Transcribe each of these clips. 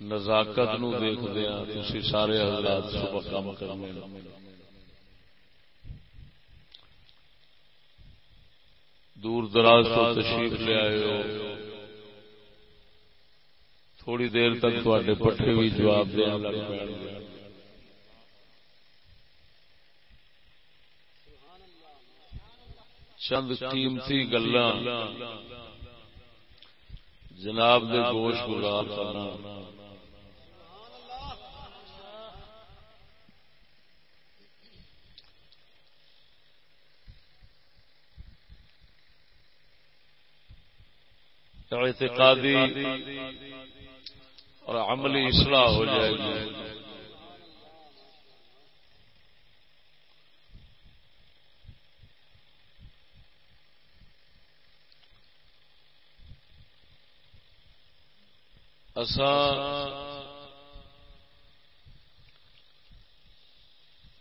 نزاکت نو دیکھ دیا ہاں، تھی سارے حضرات صبح کام کرنے دور دراز تو تشریف لے آئے ہو۔ تھوڑی دیر تک تے پٹھے بھی جواب دیا لگ پہ چند قیمتی گلا جناب دے گوش گزار کرنا۔ اعتقادی اور عملی اصلاح ہو جائے گی۔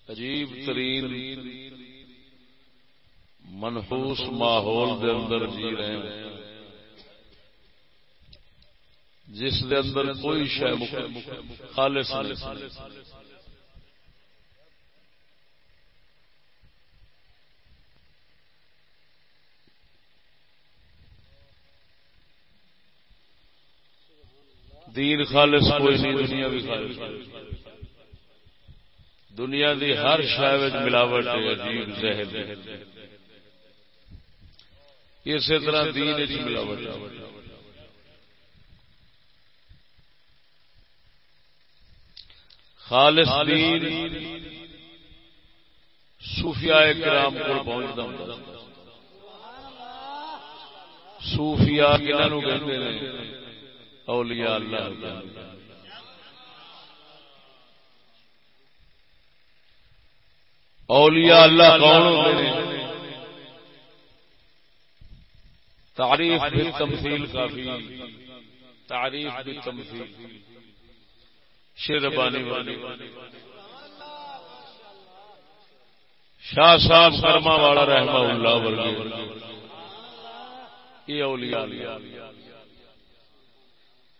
عجیب ترین منحوس ماحول دے اندر جی رہے ہیں۔ جس دے اندر کوئی شہ خالص دین خالص کوئی نہیں، دنیا بھی خالص دنیا دی ہر شہ ملاوٹ عجیب، زہر۔ اسی طرح دین ملاوٹ خالص دین صوفیاء کرام کو پہنچتا ہوں صوفیاء کنہوں کہتے ہیں اولیاء اللہ اولیاء اللہ کون ہوتے ہیں تعریف بھی تمثیل کافی۔ تعریف بھی تمثیل۔ شیربانی شاہ صاحب کرما والا رحمہ اللہ ورگے۔ یہ اولیاء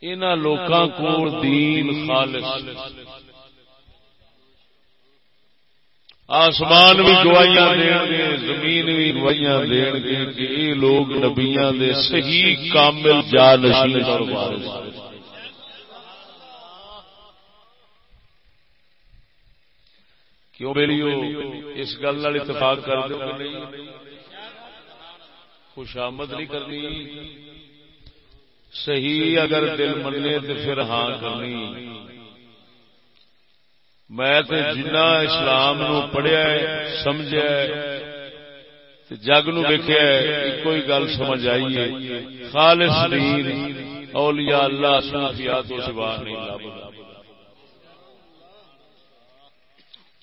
ان لوکاں کو دین خالص۔ آسمان بھی گوائیاں دین گے زمین بھی گوائیاں دین گے کہ یہ لوگ نبیاں دے صحیح کامل جا نشین اور وارث کیوں بیلیو اس گل اتفاق کر دو۔ خوش آمد نہیں کرنی۔ صحیح اگر دل منے تو پھر ہاں کرنی۔ میں جنا اسلام نو پڑھیا سمجھا جگ نو ویکیا کوئی گل سمجھ آئی ہے۔ خالص دین، اولیاء اللہ صوفیاء تو سوا نہیں لبدا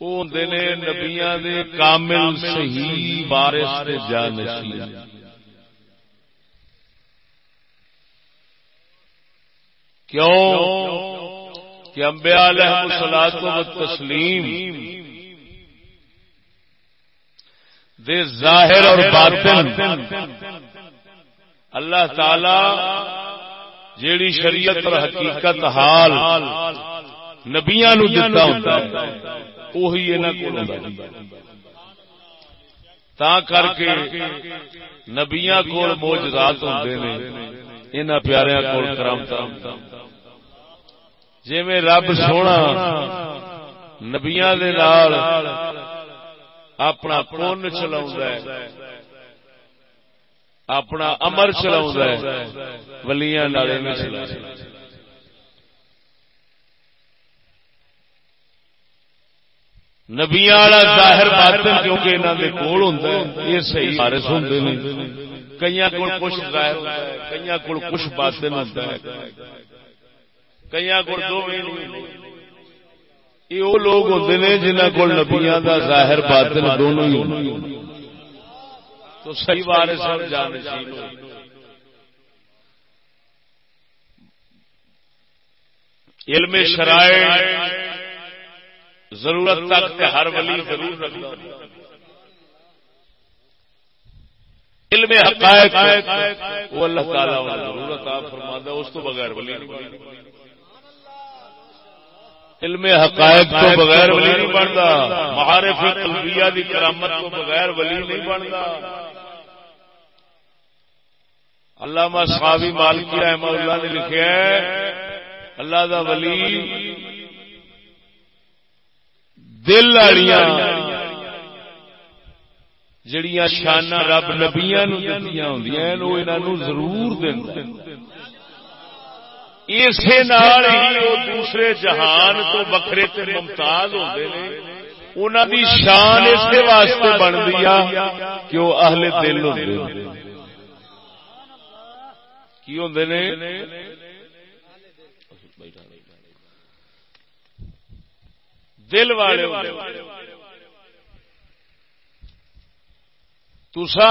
نے نبیا دے کامل صحیح بارش جانشی کیوں؟ کہ امبیا علیہ سلاد و تسلیم دے ظاہر اور باطن اللہ تعالی جیڑی شریعت اور حقیقت حال نبیا نو دتا ہوتا ہے۔ تا کر کے نبیا کو موجات ہوتے ہیں ان پیاریا جی رب سونا نبیا اپنا پن چلا اپنا امر چلا ولیاں چلا نبیا والا ظاہر باطن کیونکہ انہوں کے کول ہوں یہ صحیح بارش ہوں کئی کو کچھ ظاہر کئی کو کچھ باطن ہوتا ہے۔ کئی کو دو یہ وہ لوگ ہوتے ہیں جنہ کو نبیا کا ظاہر باطن دونوں ہی تو صحیح وارث بارش جانے جی۔ علم شرائع ضرورت تک ہر ولی ضرور رکھتا علم حقائق وہ اللہ تعالیٰ ضرورت آپ فرما اس تو بغیر ولی علم حقائق تو بغیر ولی نہیں بنتا۔ معارف قلبیہ دی کرامت تو بغیر ولی نہیں بنتا۔ علامہ صحابی مالکی رحمہ اللہ نے لکھا ہے اللہ دا ولی دل والیاں جڑیاں شانہ رب نبیاں نو دتیاں ہوندیاں او انہاں نو ضرور دیندا اسے نال ہی او دوسرے جہان تو وکھرے تے ممتاز ہوندے نے۔ انہاں دی شان اس واسطے بندی آ کہ وہ اہل دل ہوندے نے۔ کی ہوندے نے؟ دل والے تسا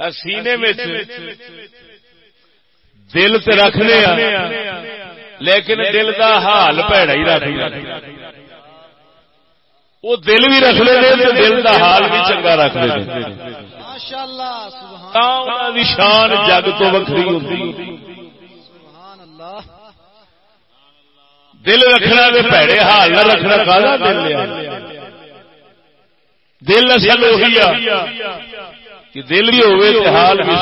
سینے میں دل تو رکھنے لیکن دل کا حال پیڑا ہی رکھ وہ دل بھی رکھ لے دل کا حال بھی چنگا رکھ لے شان جگ تو وکری ہوتی دل رکھنا پیڑے حال نہ رکھنا کالا دل لیا؟ دل اصل وہی کہ دل بھی ہوئے تو حال بھی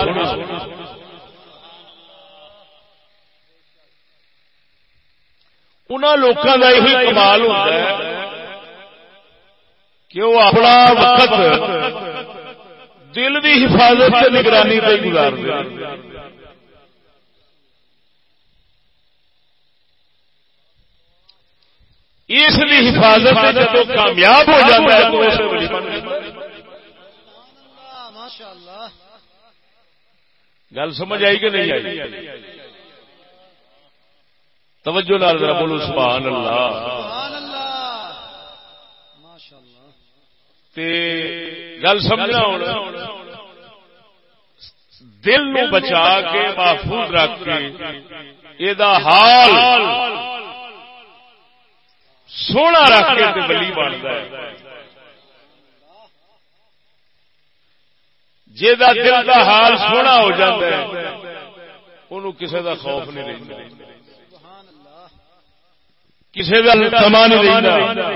سونا لوگوں کا یہی کمال ہوتا ہے کہ وہ اپنا وقت دل کی حفاظت سے نگرانی پہ گزار اس کی حفاظت جب کامیاب ہو جاتا ہے، تو گل سمجھ آئی کہ نہیں آئی؟ توجہ نال ذرا بولو، سبحان اللہ۔ تے گل سمجھنا ہونا دل نو بچا کے محفوظ رکھ کے یہ حال سونا رکھ کے بلی بنتا ہے۔ جا دل کا حال سونا ہو جاتا ہے انہوں کسی کا خوف نہیں رہتا کسی کا تما نہیں رہتا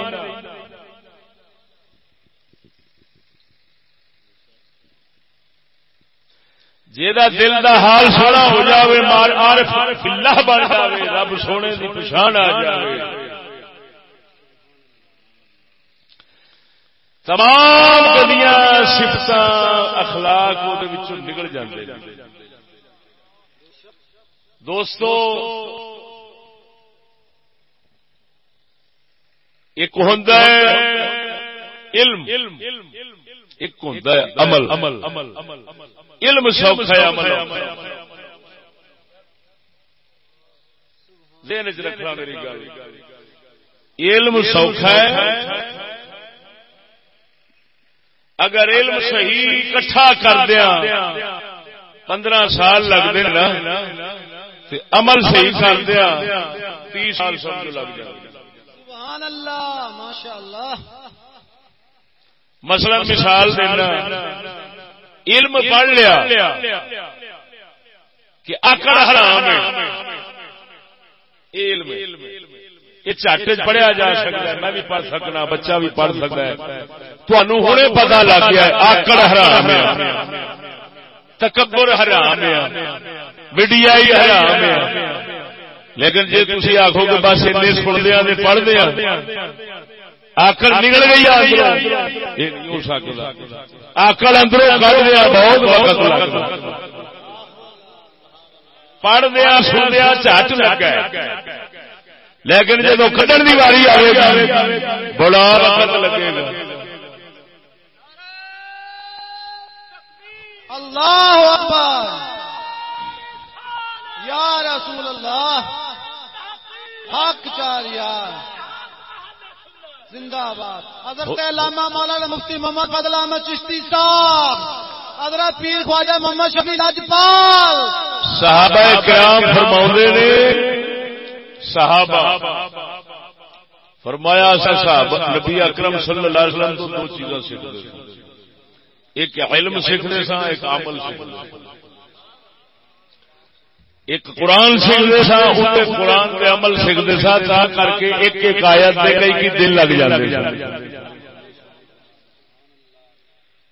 جا دل دا حال سونا ہو جائے عارف باللہ بن جائے رب سونے کی پچھان آ جائے تمام گلیاں سفت اخلاق وہ نکل جاتے دوستو، ایک ہوں علم، ایک ہوں عمل۔ علم سوکھا ہے عمل ذہن رکھنا میری گل۔ علم سوکھا ہے اگر علم صحیح کٹھا کر دیا پندرہ سال لگتے نا عمل صحیح کر دیا تیس سال سمجھ لگ جائے۔ سبحان اللہ ماشاء اللہ مثلا مثال دینا۔ علم پڑھ لیا کہ اکڑ حرام ہے۔ علم یہ چٹ پڑھیا جا سکتا ہے میں بھی پڑھ سکنا بچہ بھی پڑھ سکتا ہے تمہوں ہوں پتا لگ گیا آکڑ حرام ہے تکبر حرام ہے میڈیا ہی حرام ہے لیکن جی تھی آخو کہ بس این سن دیا پڑھ دیا آکڑ نکل گئی آکڑ اندروں کر دیا بہت وقت لگتا پڑھ دیا سن دیا چٹ لگ گیا لیکن جب کھڈن کی واری آئے گا بڑا وقت لگے گا۔ اللہ اکبر۔ یا رسول اللہ حق چار یار زندہ باد حضرت علامہ مولانا مفتی محمد بدل احمد چشتی صاحب حضرت پیر خواجہ محمد شفیع لاجپال صحابہ کرام فرما نے صحابہ فرمایا سا صاحب نبی اکرم صلی اللہ علیہ وسلم تو دو چیزیں سیکھتے ایک علم سیکھنے سا ایک عمل سیکھنے ایک قرآن سیکھتے سا اتنے قرآن کے عمل سیکھتے سا تا کر کے ایک ایک آیت دے کئی کی دل لگ جاتے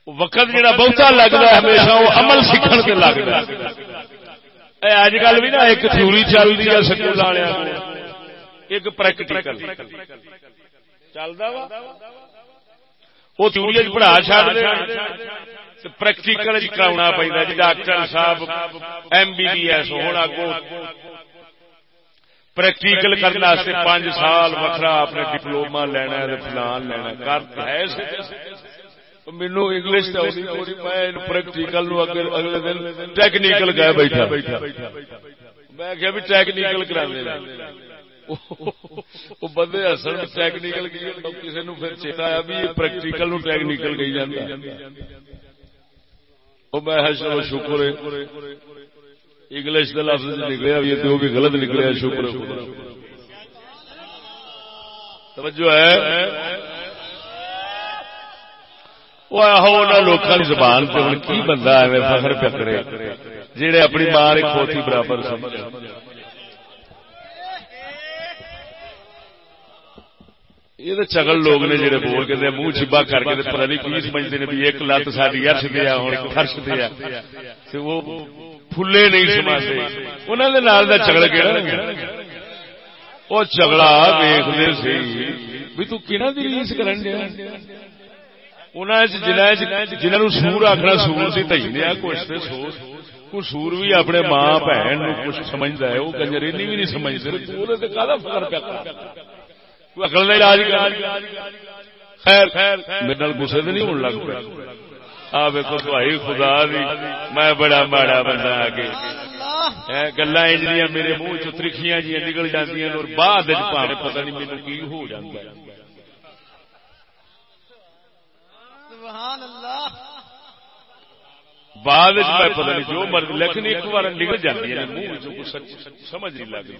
وقت جڑا بہتا لگتا ہے، ہمیشہ وہ عمل سیکھن کے لگتا ہے۔ اج کل بھی نا ایک تھیوری چل رہی ہے سکول والے ایک پریکٹیکل چلتا وا وہ تھیوری پڑھا چڑھ پریکٹیکل کرا پہ جی ڈاکٹر صاحب ایم بی بی ایس ہونا کو پریکٹیکل کرنے پانچ سال وکرا اپنے ڈپلوما لینا فلان لینا کر ہے مینو انگلش میں پریکٹیکل اگلے دن ٹیکنیکل گئے بیٹھا۔ میں کیا بھی ٹیکنیکل کرا وہ بندے اصل ٹیکنیکل کسی نو پھر چیتا آیا بھی پریکٹیکل نو ٹیکنیکل گئی جانا میں چلو شکر انگلش کا لفظ نکلیا بھی تو بھی غلط نکلیا شکر توجہ ہے۔ لوگوں کی زبان پہ کی بندہ ایویں فخر پکڑے جہے اپنی ماں کھوتی برابر سمجھ یہ تو چگل لوگ نے جڑے بول کے منہ چبا کر کے پتا نہیں کی سمجھتے ہیں بھی ایک لت ساری ارش دیا ہوں فرش دیا وہ پھلے نہیں سماتے انہوں نے نال کا چگڑ کہڑا وہ چگڑا ویختے سی، بھی تو کہنا دی ریس کرن دیا؟ جنہوں سور آخنا سور کی تھی دیا کچھ کو سور بھی اپنے ماں بہن کچھ سمجھتا ہے وہ کنجر بھی نہیں سمجھتے فکر اکل کا علاج خیر میرے گسے تو نہیں ہونے لگ پیا آ ویکو تھی خدا دی میں بڑا ماڑا بندہ آ کے گلا میرے منہ چ جی نکل جاتی اور بعد پتہ نہیں میرے کی ہو جاتا ہے بعد میں پتہ نہیں جو مرض لیکن ایک بار نکل جاتی ہے منہ سمجھ نہیں لگتی۔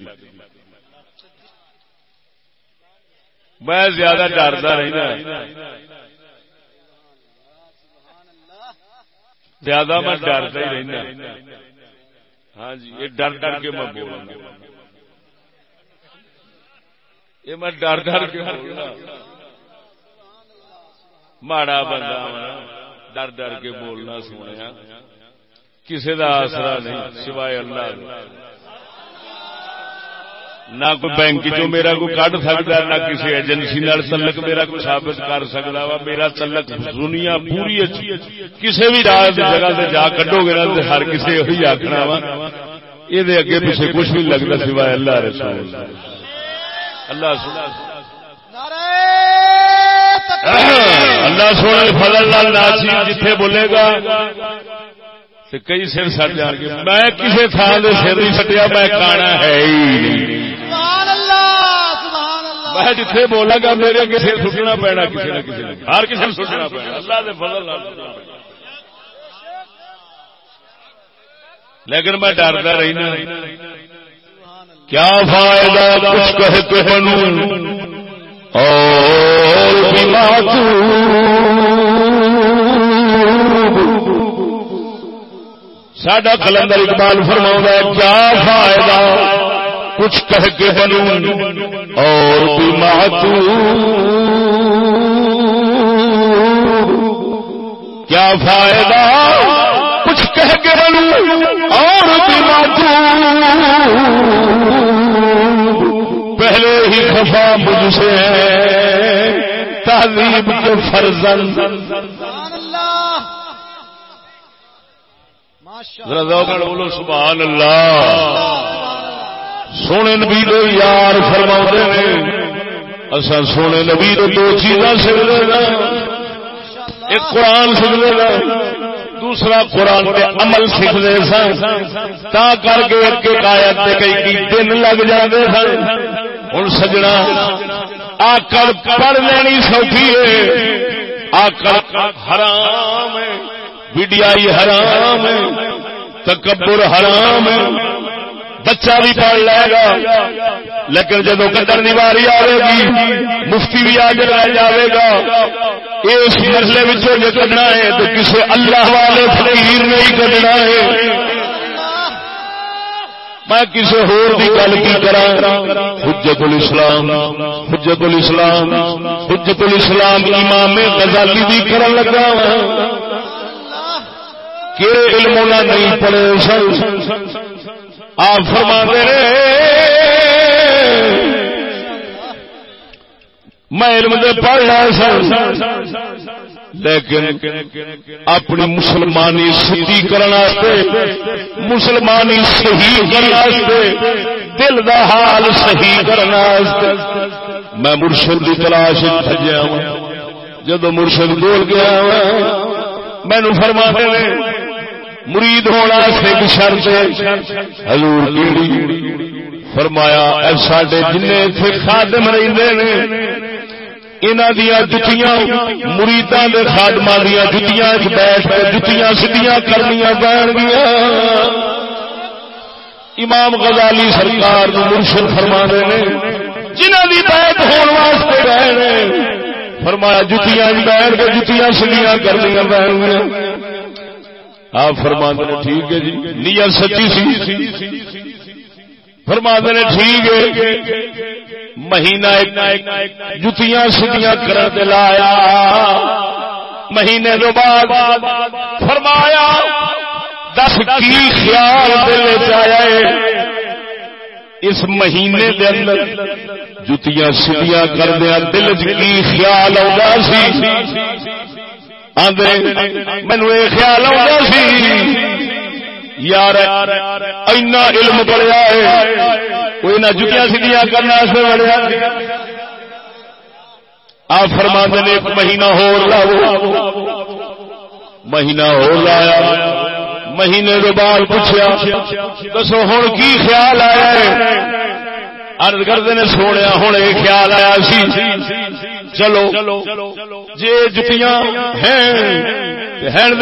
میں زیادہ ڈرتا رہنا زیادہ میں ڈرتا ہی رہنا ہاں جی یہ ڈر ڈر کے میں بول یہ میں ڈر ڈر کے ماڑا بندہ ڈر ڈر کے بولنا سنیا کسی کا آسرا نہیں سوائے اللہ نہ کوئی بینک چ میرا کوئی کٹ سکتا نہ کسی ایجنسی تلک میرا کوئی سابت کر سکتا وا میرا تلک دنیا پوری اچھی کسی بھی راہ جگہ سے جا کڈو گے نا ہر کسی وہی آخنا وا یہ اگے پیچھے کچھ بھی لگتا سوائے اللہ رسول اللہ سنا اللہ سونے فضل لال ناسی جتھے بولے گا کئی سر سٹ جان گے۔ میں کسی تھان سے سر نہیں سٹیا، میں کانا ہے ہی میں جتھے بولا گا، میرے اگے سر سٹنا پینا کسی نہ کسی ہر کسی نے سٹنا پینا۔ اللہ دے فضل لال لیکن میں ڈرتا رہنا کیا فائدہ کچھ کہے کہ اور سڈا کلندر اقبال فرما کیا فائدہ؟ کچھ کہہ کے بنوں اور بھی کیا فائدہ؟ کچھ کہہ کے بنوں اور بھی پہلے ہی خفا مجھ سے تہذیب کے فرزن۔ بولو، سبحان اللہ۔ سونے نبی دو یار فرما نے۔ اصا سونے نبی دو دو چیزاں سکتے ایک قرآن سکتے دوسرا قرآن کے عمل سیکھتے سن تا کر کے ایک ایک آیت کئی دن لگ جاتے سن ہوں سجنا۔ آکڑ پڑھ لینی سوکھی ہے۔ آکڑ حرام ہے۔ ویڈیائی حرام ہے۔ تکبر حرام ہے۔ بچہ بھی پڑھ لے گا۔ لیکن جب قدر نواری آئے گی، مفتی بھی آج رہ جائے گا۔ اس مسئلے میں کڈنا ہے، تو کسی اللہ والے فقیر نہیں کڈنا ہے۔ میں کسی ہور دی گل کی کرا؟ حجت الاسلام حجت الاسلام حجت الاسلام امام غزالی دی کرن لگا کہ علم نہیں پڑے سن؟ آپ فرما دے میں علم دے پڑھ رہا سن۔ لیکن اپنی مسلمانی سدھی کرنے مسلمانی صحیح کرنے دل دا حال صحیح کرنے میں مرشد کی تلاش بجیا جب مرشد بول گیا ہاں، مینو فرما دے مرید ہونا سے شرط حضور فرمایا سڈے جن خادم رہتے دیا جتیاں مریداں دے خادمہ دیا جتیاں بیٹھ کے جتیاں سدیاں کرنیاں بہن گیا امام غزالی سرکار مرشد فرما نے جنہ دی بیت ہون واسطے رہے فرمایا جتیاں بیٹھ کے جتیاں سدیاں کرنیاں بہن گیا آپ فرما نے، ٹھیک ہے جی نیت سچی سی۔ فرما نے ٹھیک ہے۔ مہینہ جتیاں سدیاں کر لایا۔ مہینے دو بعد فرمایا، دس کی خیال دل آیا اس مہینے دے اندر جتیاں سدیاں کردیا دل کی خیال آ مینو یہ خیال آ یار، اینا علم پڑیا ہے۔ کوئی نہ جتیا سیدیاں کرنا سے بڑھیا۔ آپ فرما نے ایک مہینہ ہو لاؤ۔ مہینہ ہو لایا۔ مہینے کے بعد پوچھا دسو ہوں کی خیال آیا ہے؟ ارد کرتے نے سونے ہوں یہ خیال آیا سی۔ چلو جی جتیاں ہیں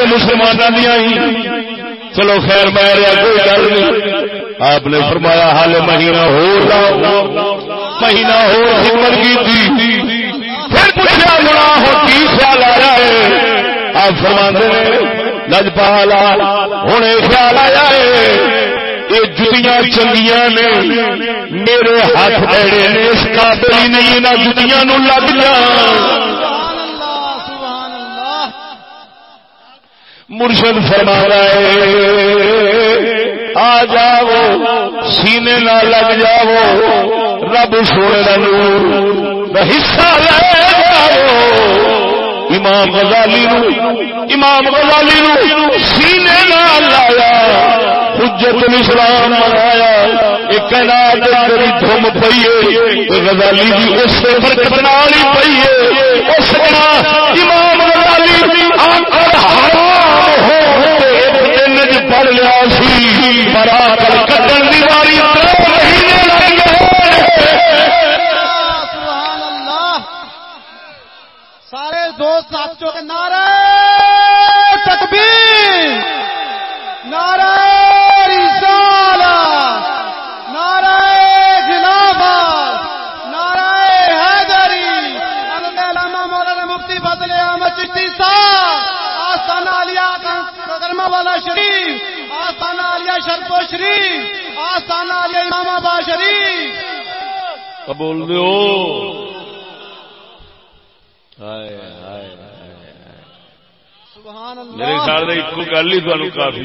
مسلمانوں دیا ہی۔ چلو خیر میں کوئی گل نہیں۔ آپ نے فرمایا حال مہینہ ہو مہینہ ہو حکمت کی تھی۔ پھر پوچھا بڑا ہو کی خیال آیا ہے؟ آپ فرما دے لجپالا، ہوں خیال آیا ہے۔ یہ جتیاں چنگیاں نے، میرے ہاتھ بیڑے نے، اس قابل ہی نہیں نہ جتیاں نو لگ جان مرشد فرما رہے آ جاؤ، سینے نہ لگ جاؤ، رب سونے نور حصہ لے جاؤ. امام غزالی نو، امام غزالی نو سینے نہ لایا، حجت الاسلام منایا، ایک کائنات تیری دھم پئی غزالی دی اس سے برکت نال ہی پئی اس امام غزالی آنکھ ہو پڑھ لیا سی کٹن سارے دوست آپ کے نعرہ تکبیر نعرہ رسالہ نعرہ خلافت نعرہ حیدری علامہ مولانا مفتی فضل احمد چشتی صاحب آستانہ علیہ کرما والا شریف آستانہ علیہ شرف شریف آستانہ علیہ امام آباد شریف۔ بول دو میرے خیال میں ایک گل ہی تمہیں کافی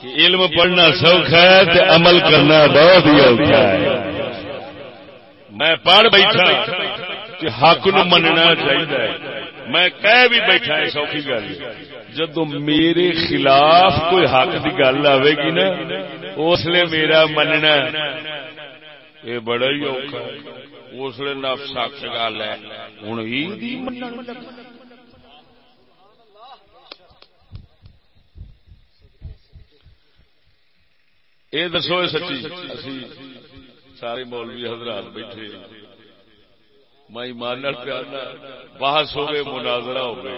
کہ علم پڑھنا سوکھ ہے عمل کرنا بہت ہی اوکھا ہے۔ میں پڑھ بیٹھا کہ حق نو مننا چاہیے میں کہہ بھی بیٹھا ہے، سوکھی گل۔ جدو میرے خلاف کوئی حق کی گل آئے گی نا، اس لیے میرا مننا یہ بڑا ہی اوکھا اس لیے نفس حق گل ہے ہوں یہ دسو سچی۔ سارے مولوی حضرات بیٹھے۔ میں ایمان پیار بحث ہوئے، مناظرہ ہوئے۔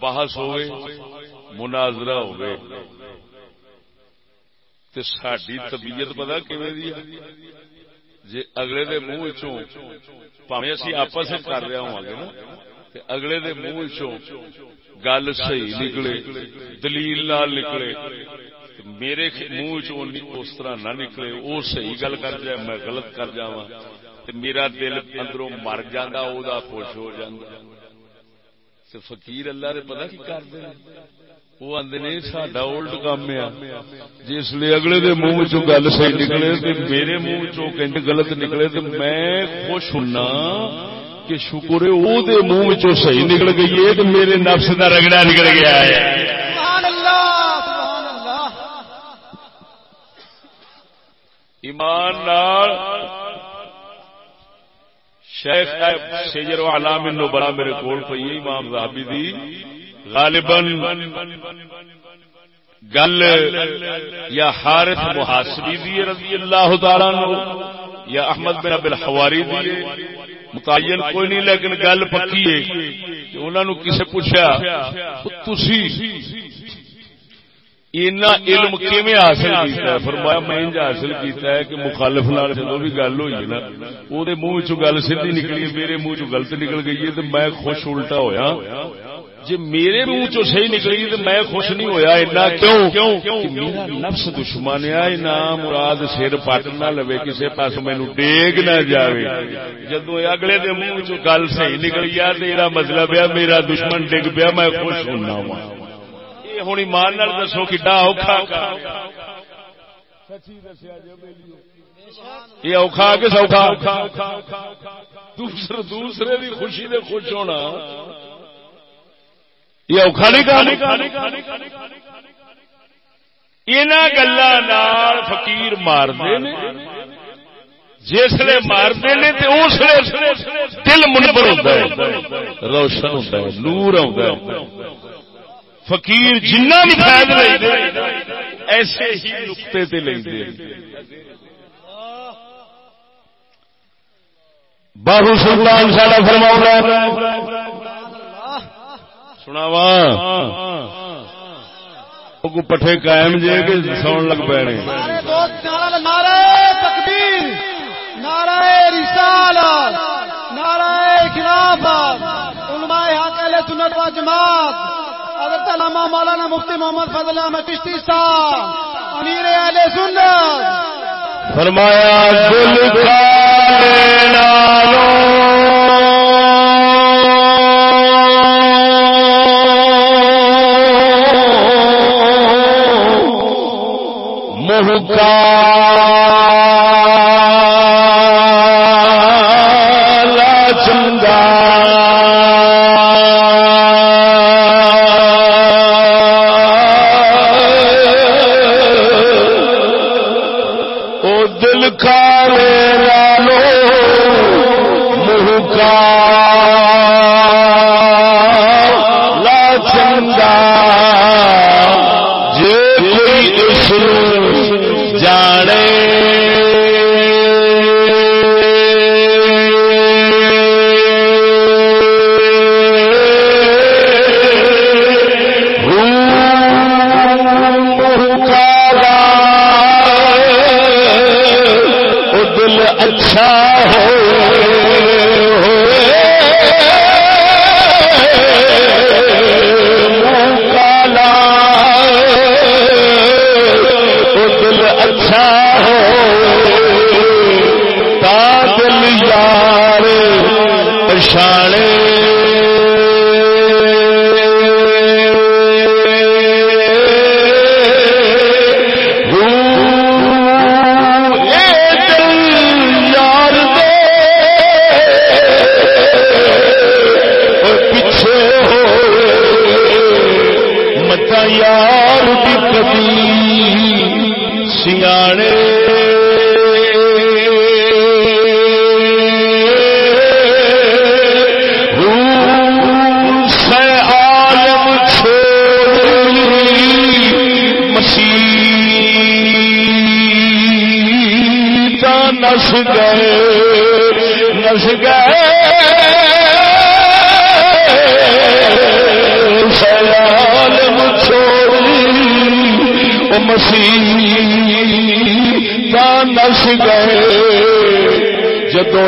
بحث ہوئے، مناظرہ ہوئے۔ تے ساری طبیعت پتا کی جی اگلے دے منہ چوں پاوے اسی آپس کر رہا ہوا گے نا اگلے دے منہ چوں گل صحیح نکلے، دلیل نال نکلے۔ میرے منہ اس طرح نہ نکلے وہ صحیح گل کر جائے، میں غلط کر جا میرا دل اندروں مر جانا وہ خوش ہو جا فقیر اللہ نے پتا کی کر دیں وہ آدھے سڈا اولڈ کام ہے۔ جس لیے اگلے دے منہ چ گل صحیح نکلے میرے منہ چ غلط نکلے تو میں خوش ہونا کہ شکر ہے وہ منہ صحیح نکل گئی ہے تو میرے نفس کا رگڑا نکل گیا ہے۔ ایمان شیخ شیجر و علام نو بڑا میرے کول پی امام زابی دی۔ غالباً گل یا حارث محاسبی دی رضی اللہ تعالی نو یا احمد بن ابل حواری دی متعین کوئی نہیں، لیکن گل پکی ہے کہ انہوں نے کسے پوچھا تسی اینا علم کیویں حاصل کیتا ہے؟ فرمایا میں انج حاصل کیتا ہے کہ مخالف نال جدوں بھی گل ہوئی نا۔ او دے منہ چوں گل سیدھی نکلی میرے منہ چوں غلط نکل گئی ہے تے میں خوش الٹا ہویا۔ جی میرے منہ چو صحیح نکلی تو میں خوش نہیں ہویا اتنا کیوں؟ کہ میرا نفس دشمن ہے نا مراد سر پٹ نہ لو کسی پاس مینو ڈیگ نہ جائے جدو اگلے دے منہ چو گل صحیح نکلی ہے تیرا مطلب ہے میرا دشمن ڈگ پیا میں خوش ہونا وا۔ یہ ہوں ایمان دسو کڈا اوکھا یہ اوکھا کہ سوکھا دوسرے دوسرے بھی خوشی دے خوش ہونا۔ یہ اوکھا نہیں ان گلوں فکیر مارتے جسے مارتے نے۔ تو اس لیے دل منبر ہوتا ہے۔ روشن ہوتا ہے، نور آتا ہے۔ فقیر جنہ بھی فائد لے ایسے ہی نقطے تے لے باہو سلطان ساڈا فرماؤں سناوا کو پٹھے قائم جے کہ سون لگ پے نارا تکبیر نارا رسال نارا خلاف علماء حق اہل سنت و جماعت حضرت علامہ مولانا مفتی محمد فضل احمد کشتی صاحب، امیر اہل سنت۔ فرمایا، گل کا نالوں God.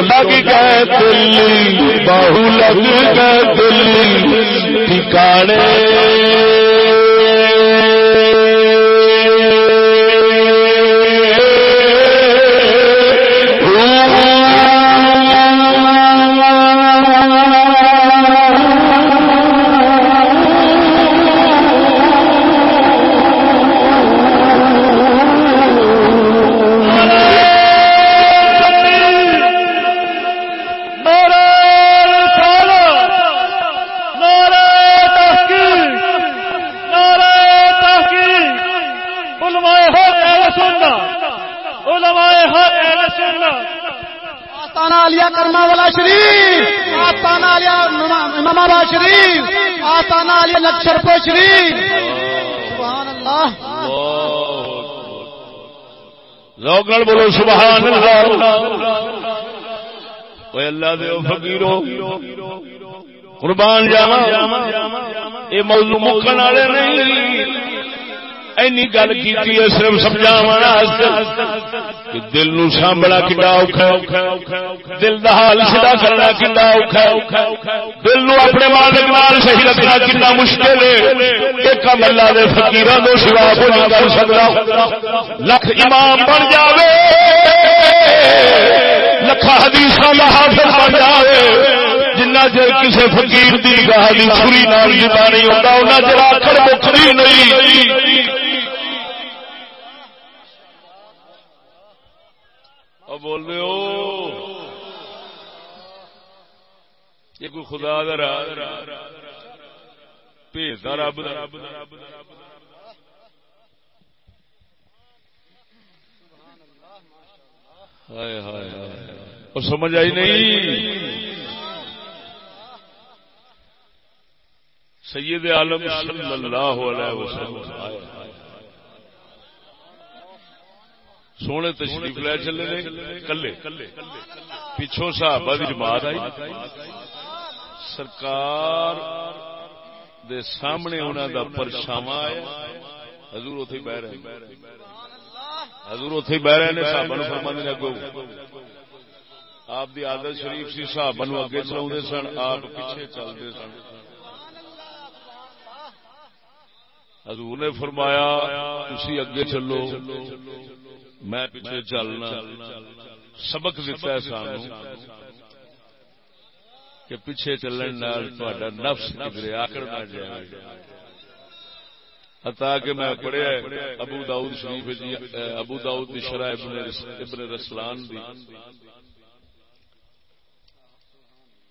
لگ گئے دلی بہو لگ گئے دلی ٹھکانے بولو سبحان اللہ. اے اللہ دے فقیرو قربان جاوا یہ موضوع مکن والے نہیں. اینی گل کی صرف سمجھا دل نو سانبنا کھا دل کا حال سیدا کرنا کھا دل نو اپنے مالک نال صحیح رکھنا کنا مشکل ہے؟ ایک اللہ دے فقیران دو سوا کو نہیں کر سکتا۔ لکھ امام بن جاوے لکھا حدیث کا حافظ بن جاوے۔ جنہ چر کسی فقیر دی گاہ دی چھری نال جدا نہیں ہوتا انہیں چر آخر مکری نہیں۔ بول رہے ہو۔ یہ کوئی خدا بھیجتا رب اور سمجھ آئی نہیں؟ سید عالم صلی اللہ علیہ وسلم۔ سونے تشریف لے چلے کلے۔ پچھوں صحابہ دی جماعت آئی۔ سرکار دے سامنے انہوں دا پرچھاوا آیا۔ حضور اتنے بہ رہے حضور اتنے بہ رہے ہیں، صحابہ فرما نے اگو آپ دی عادت شریف سی، صحابہ نو اگے چلا سن، آپ پیچھے چلتے سن۔ حضور نے فرمایا تھی اگے چلو۔ میں پیچھے چلنا سبق دتا ہے سانو کہ پیچھے چلن نفس کدھر آکڑ نہ جائے۔ ہتا کہ میں پڑھیا ابو داؤد شریف جی ابو داؤد دی شرح ابن رسلان دی۔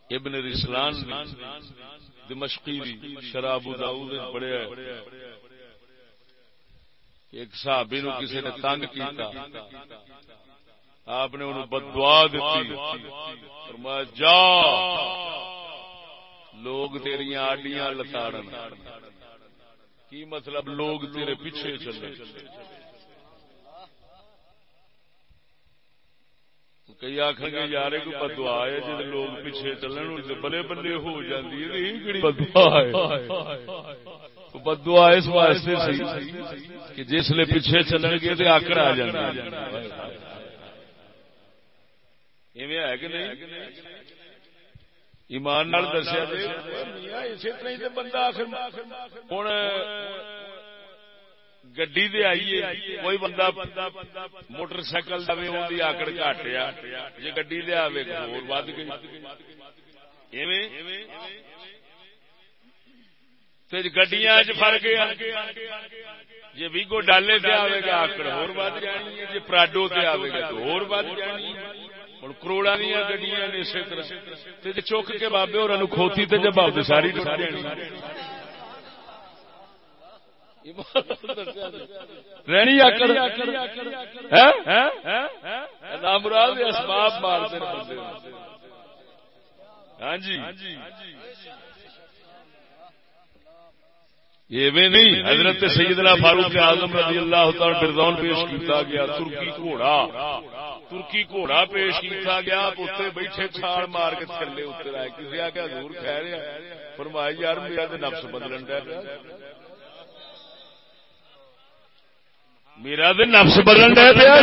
ابن رسلان دمشقی دی، شرح ابو داؤد پڑھیا ایک صحابی نو کسی نے تنگ کیتا۔ آپ نے انہوں بدوا دیتی۔ فرمایا جا۔ لوگ تیری آڈیاں لتاڑن۔ کی مطلب لوگ تیرے پیچھے چلے۔ کئی آخر گے یار کو بدوا ہے جی لوگ پیچھے چلن بلے بلے ہو جاتی ہے؟ ہے بدوا اس واسطے سی کہ جس لے پیچھے چلن گے تو آکڑ آ جانا ہے کہ نہیں؟ ایمان دسیا اسی طرح بندہ آخر ہوں گڈی دے آئیے کوئی بندہ موٹر سائیکل دی آکڑ گھٹ جی گڈی دے آئے ود گئی۔ گڈیا فرق جی ویگو ڈالے سے آئے گا آکڑ ہو ود جانی ہے جی پراڈو سے آئے گا تو ہو ود جانی ہوں کروڑا دیا گڈیا نے اسی طرح چک کے بابے اور کھوتی تے جب آپ ساری رہنی آکڑ مراد اسباب مارتے ہاں جی نہیں. حضرت سیدنا فاروق اعظم رضی اللہ تعالی بردون پیش کیتا گیا، ترکی گھوڑا ترکی گھوڑا پیش کیتا گیا اتنے بیٹھے چھال مار کے تھلے اتر آئے کسی آ کے دور کہہ رہا فرمایا، یار، میرا تو نفس بدلن ڈا میرا تو نفس بدلن ڈا پیا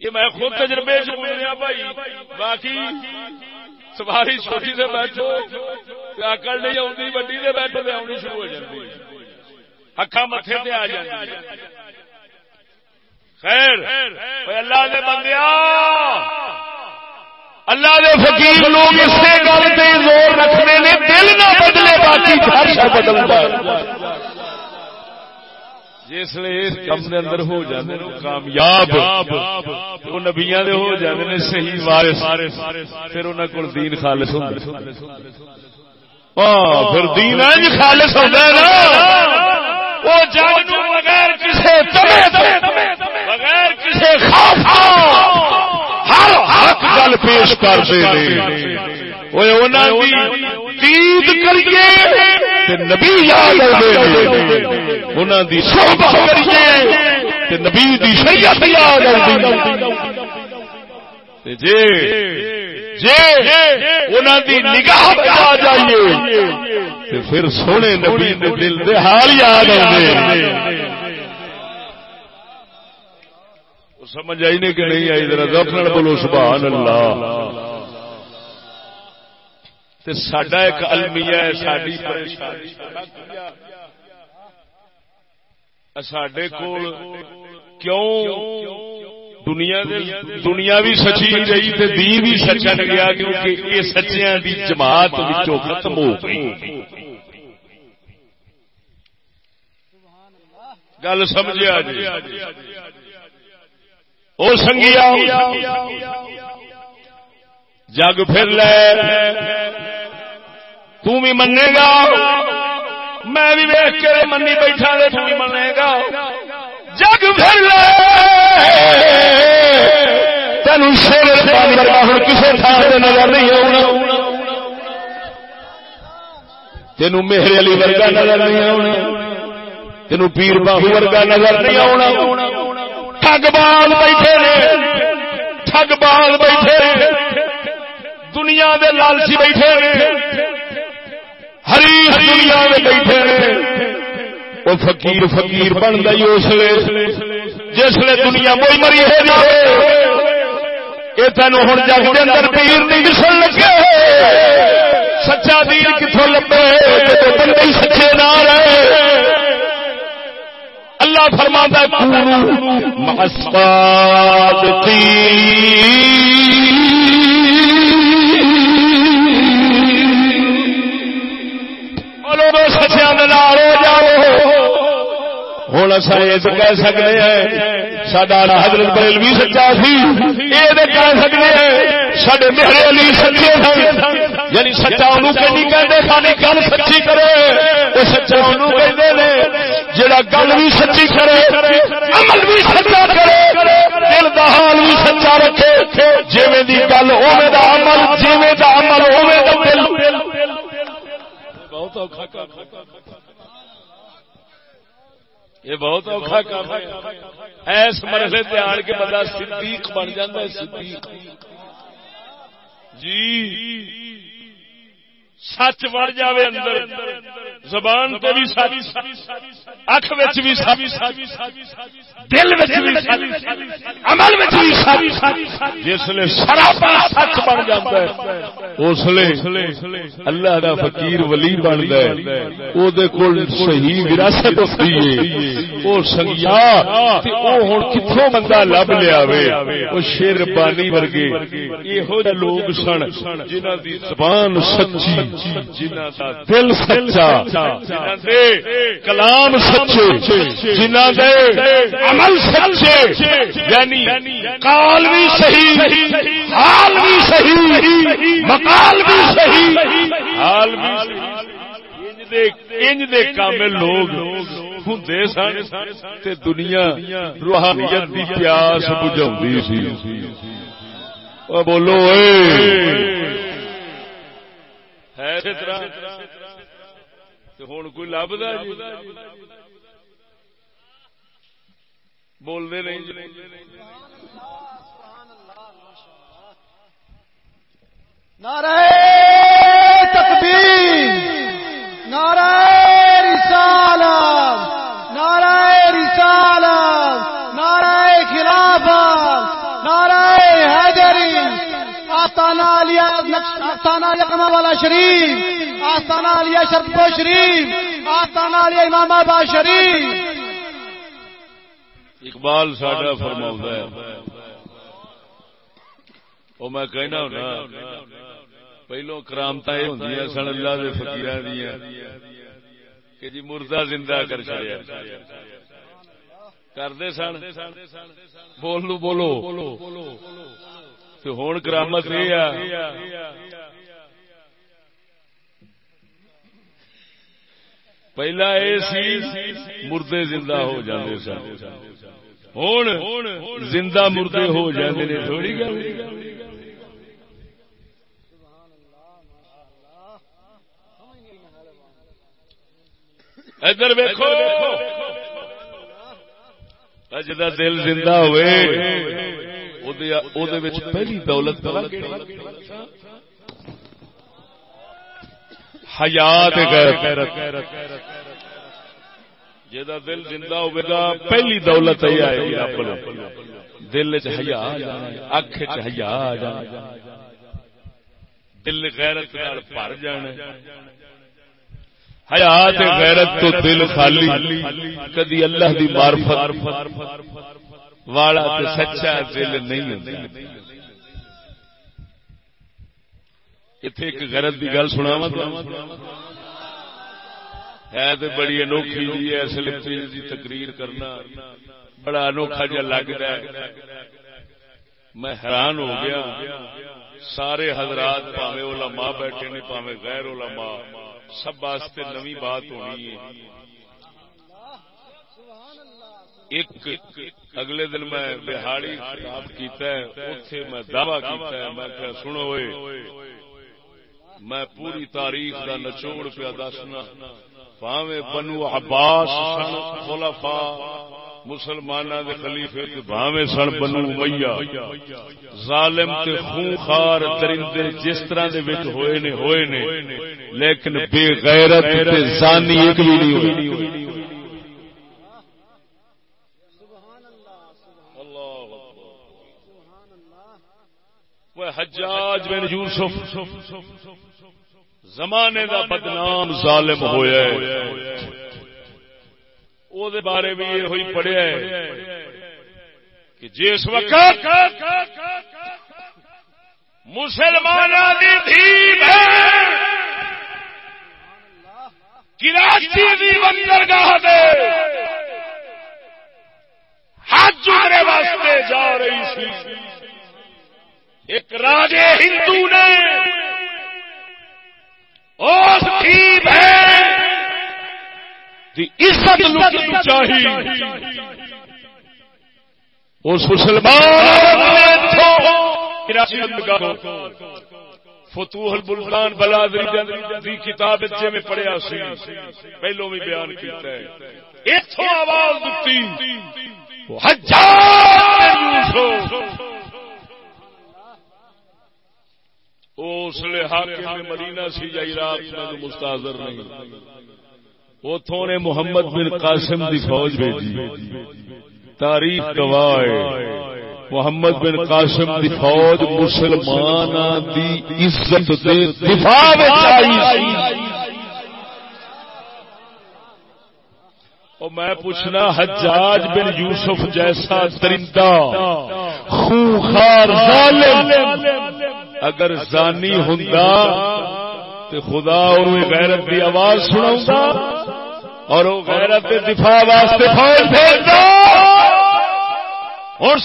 یہ میں خود تجربے چ رہا بھائی، باقی سواری چھوٹی سے بیٹھو آکڑ نہیں آتی وڈی سے بیٹھو تو آنی شروع ہو جاتی اکھا متے تے آ جاتی خیر اللہ نے بندیا اللہ دے فقیر لوگ اس سے گل پہ زور رکھنے نے، دل نہ بدلے، باقی گھر بدلتا ہے۔ جس اس کم دے اندر ہو جاندے نے، کامیاب وہ نبیاں دے ہو جاندے نے، صحیح وارث، پھر انہاں کول دین خالص ہوندا ہاں پھر دین اج خالص ہوندا ہے نا۔ وہ جگ نو بغیر کسی بغیر کسی خوف ہر حق گل پیش کرتے دید کریے نبی یاد انہوں دی صحبت کریے نبی دی شریعت یاد جی جی دی نگاہ آ جائیے پھر سونے نبی دل دے حال یاد سمجھ آئی نہیں کہ نہیں آئی؟ ذرا دفن بولو، سبحان اللہ۔ سڈا ایک المیہ ہے ساری سڈے کول کیوں دنیا دنیا بھی سچی رہی تے دین بھی سچا گیا کیونکہ یہ سچیاں دی جماعت ختم ہو گئی۔ گل سمجھا جی او سنگیا جگ پھر لے۔ تھی منے گا۔ میں بھی ویک کے منی بیٹھا تو بھی منے گا۔ جگ پھر لے۔ تین شیر ہوں کسی تھان سے نظر نہیں آنا تین میرے علی ورگا نظر نہیں آنا تین پیر باہو ورگا نظر نہیں آنا ٹگ بال بیٹھے ٹگ بال بیٹھے دنیا دے لالچی بیٹھے ہری دنیا میں بیٹھے وہ فقیر فقیر بن گئی اس لیے جس لیے دنیا موئی مری ہے یہ تین ہوں جگ کے اندر پیر نہیں سن لگے سچا دیر کتوں لبے بندے سچے نہ رہے اللہ فرما سچیا ہو جاؤ۔ ہوں اصا یہ کہہ سکتے ہیں سڈا حضرت بریل بھی سچا سی۔ یہ کہہ سکتے ہیں سڈے میرے علی سچے سن۔ یعنی سچا ان کہتے ساری گل سچی کرے۔ وہ سچا ان کہ جڑا گل بھی سچی کرے، عمل بھی سچا کرے، دل کا حال بھی سچا رکھے۔ جیویں گل اوے دا عمل جیویں دا عمل اوے بہت اوکھا یہ بہت اوکھا کام ہے۔ ایس مرحلے تے آن کے بندہ صدیق بن جاتا ہے، صدیق۔ جی۔ سچ بڑھ جائے اندر۔ زبان تو بھی سچ۔ اکھ بھی دل عمل بھی جس لیے سراپا سچ بن جاتا ہے، اس لیے اللہ دا فقیر ولی بن گئے او دے کول صحیح وراثت ہوتی ہے۔ او سنگیا تے او ہن کتھوں بندہ لب لیا وے او شیر بانی ورگے۔ ایہو لوگ سن جنہاں دی زبان سچی جنہاں دا دل سچا دے کلام سچے جنہاں دے عمل سچے یعنی قال بھی صحیح حال بھی صحیح مقال بھی صحیح حال بھی انج دے کامل لوگ ہوں سن دنیا روحانیت دی پیاس ہے سی بولو ہوں کوئی لبدا جی؟ بولتے نہیں جی۔ نعرہ تکبیر نعرہ رسالت نعرہ رسالت نعرہ خلافت نعرہ حیدری آستانہ علیہ آستانہ علیہ والا شریف، آستانہ علیہ شرط شریف، آستانہ علیہ امام آباد شریف۔ اقبال ساڈا فرما ہے۔ وہ میں کہنا ہونا، پہلو کرامت یہ ہوں سن اللہ کے فکیر دیا کہ جی مردہ زندہ کر چڑیا کرتے سن؟ بولو۔ بولو ہوں کرامت یہ پہلا یہ سی مردے زندہ ہو جاتے سن ہوں زندہ مردے ہو جاتے نے تھوڑی گل ادھر ویکو جا دل زندہ ہوئے پہلی دولت حیات جا دل زندہ ہوگا پہلی دولت یہ آئے گی اپنا۔ دل چیا اکھ چیا دل غیرت بھر جانا حیات غیرت تو دل خالی۔ کدی اللہ دی معرفت والا سچا دل نہیں ہوتا۔ اتے ایک غیرت کی گل سنا ہے تو بڑی انوکھی جی اصل کی تقریر کرنا۔ بڑا انوکھا جا لگتا ہے۔ میں حیران ہو گیا۔ سارے حضرات پاوے علماء بیٹھے نے، پاوے غیر علماء۔ سب واسطے نوی بات ہونی ہے۔ ایک اگلے دن میں بہاڑی کیتا ہے اتنے میں دعوی کیتا ہے۔ میں سنو میں پوری تاریخ کا نچوڑ پیا دسنا۔ پاوے بنو عباس خلفا مسلمان دے خلیفے بھاوے سن بنو میاں ظالم تے خونخار درندے جس طرح دے وچ ہوئے نے ہوئے نے۔ لیکن بے غیرت تے زانی ایک بھی نہیں ہوئی۔ وہ حجاج بن یوسف. زمانے دا بدنام ظالم ہویا ہے. او دے بارے بھی یہ ہوئی پڑھیا ہے کہ جس وقت مسلمان دی دھی کراچی دی بندرگاہ دے حج عمرے واسطے جا رہی سی۔ ایک راجے ہندو نے اس عزت چاہیے اس مسلمان فتوح البلدان بلادری دی کتاب میں پڑھیا سی پہلو بھی بیان کیتا ہے۔ اتوں آواز دیتی ہزار اس لیے حاکم مدینہ سی یا عراق میں تو مستاظر نہیں۔ اتوں نے محمد بن قاسم دی فوج بھیجی۔ تاریخ گواہ محمد بن قاسم دی فوج مسلمان دی عزت دے دفاع میں پوچھنا، حجاج بن یوسف جیسا درندہ خوخار ظالم اگر زانی ہوں تو خدا اور غیرت کی آواز سنا اور وہ غیرت کے دفاع واسطے فوج بھیج دو اور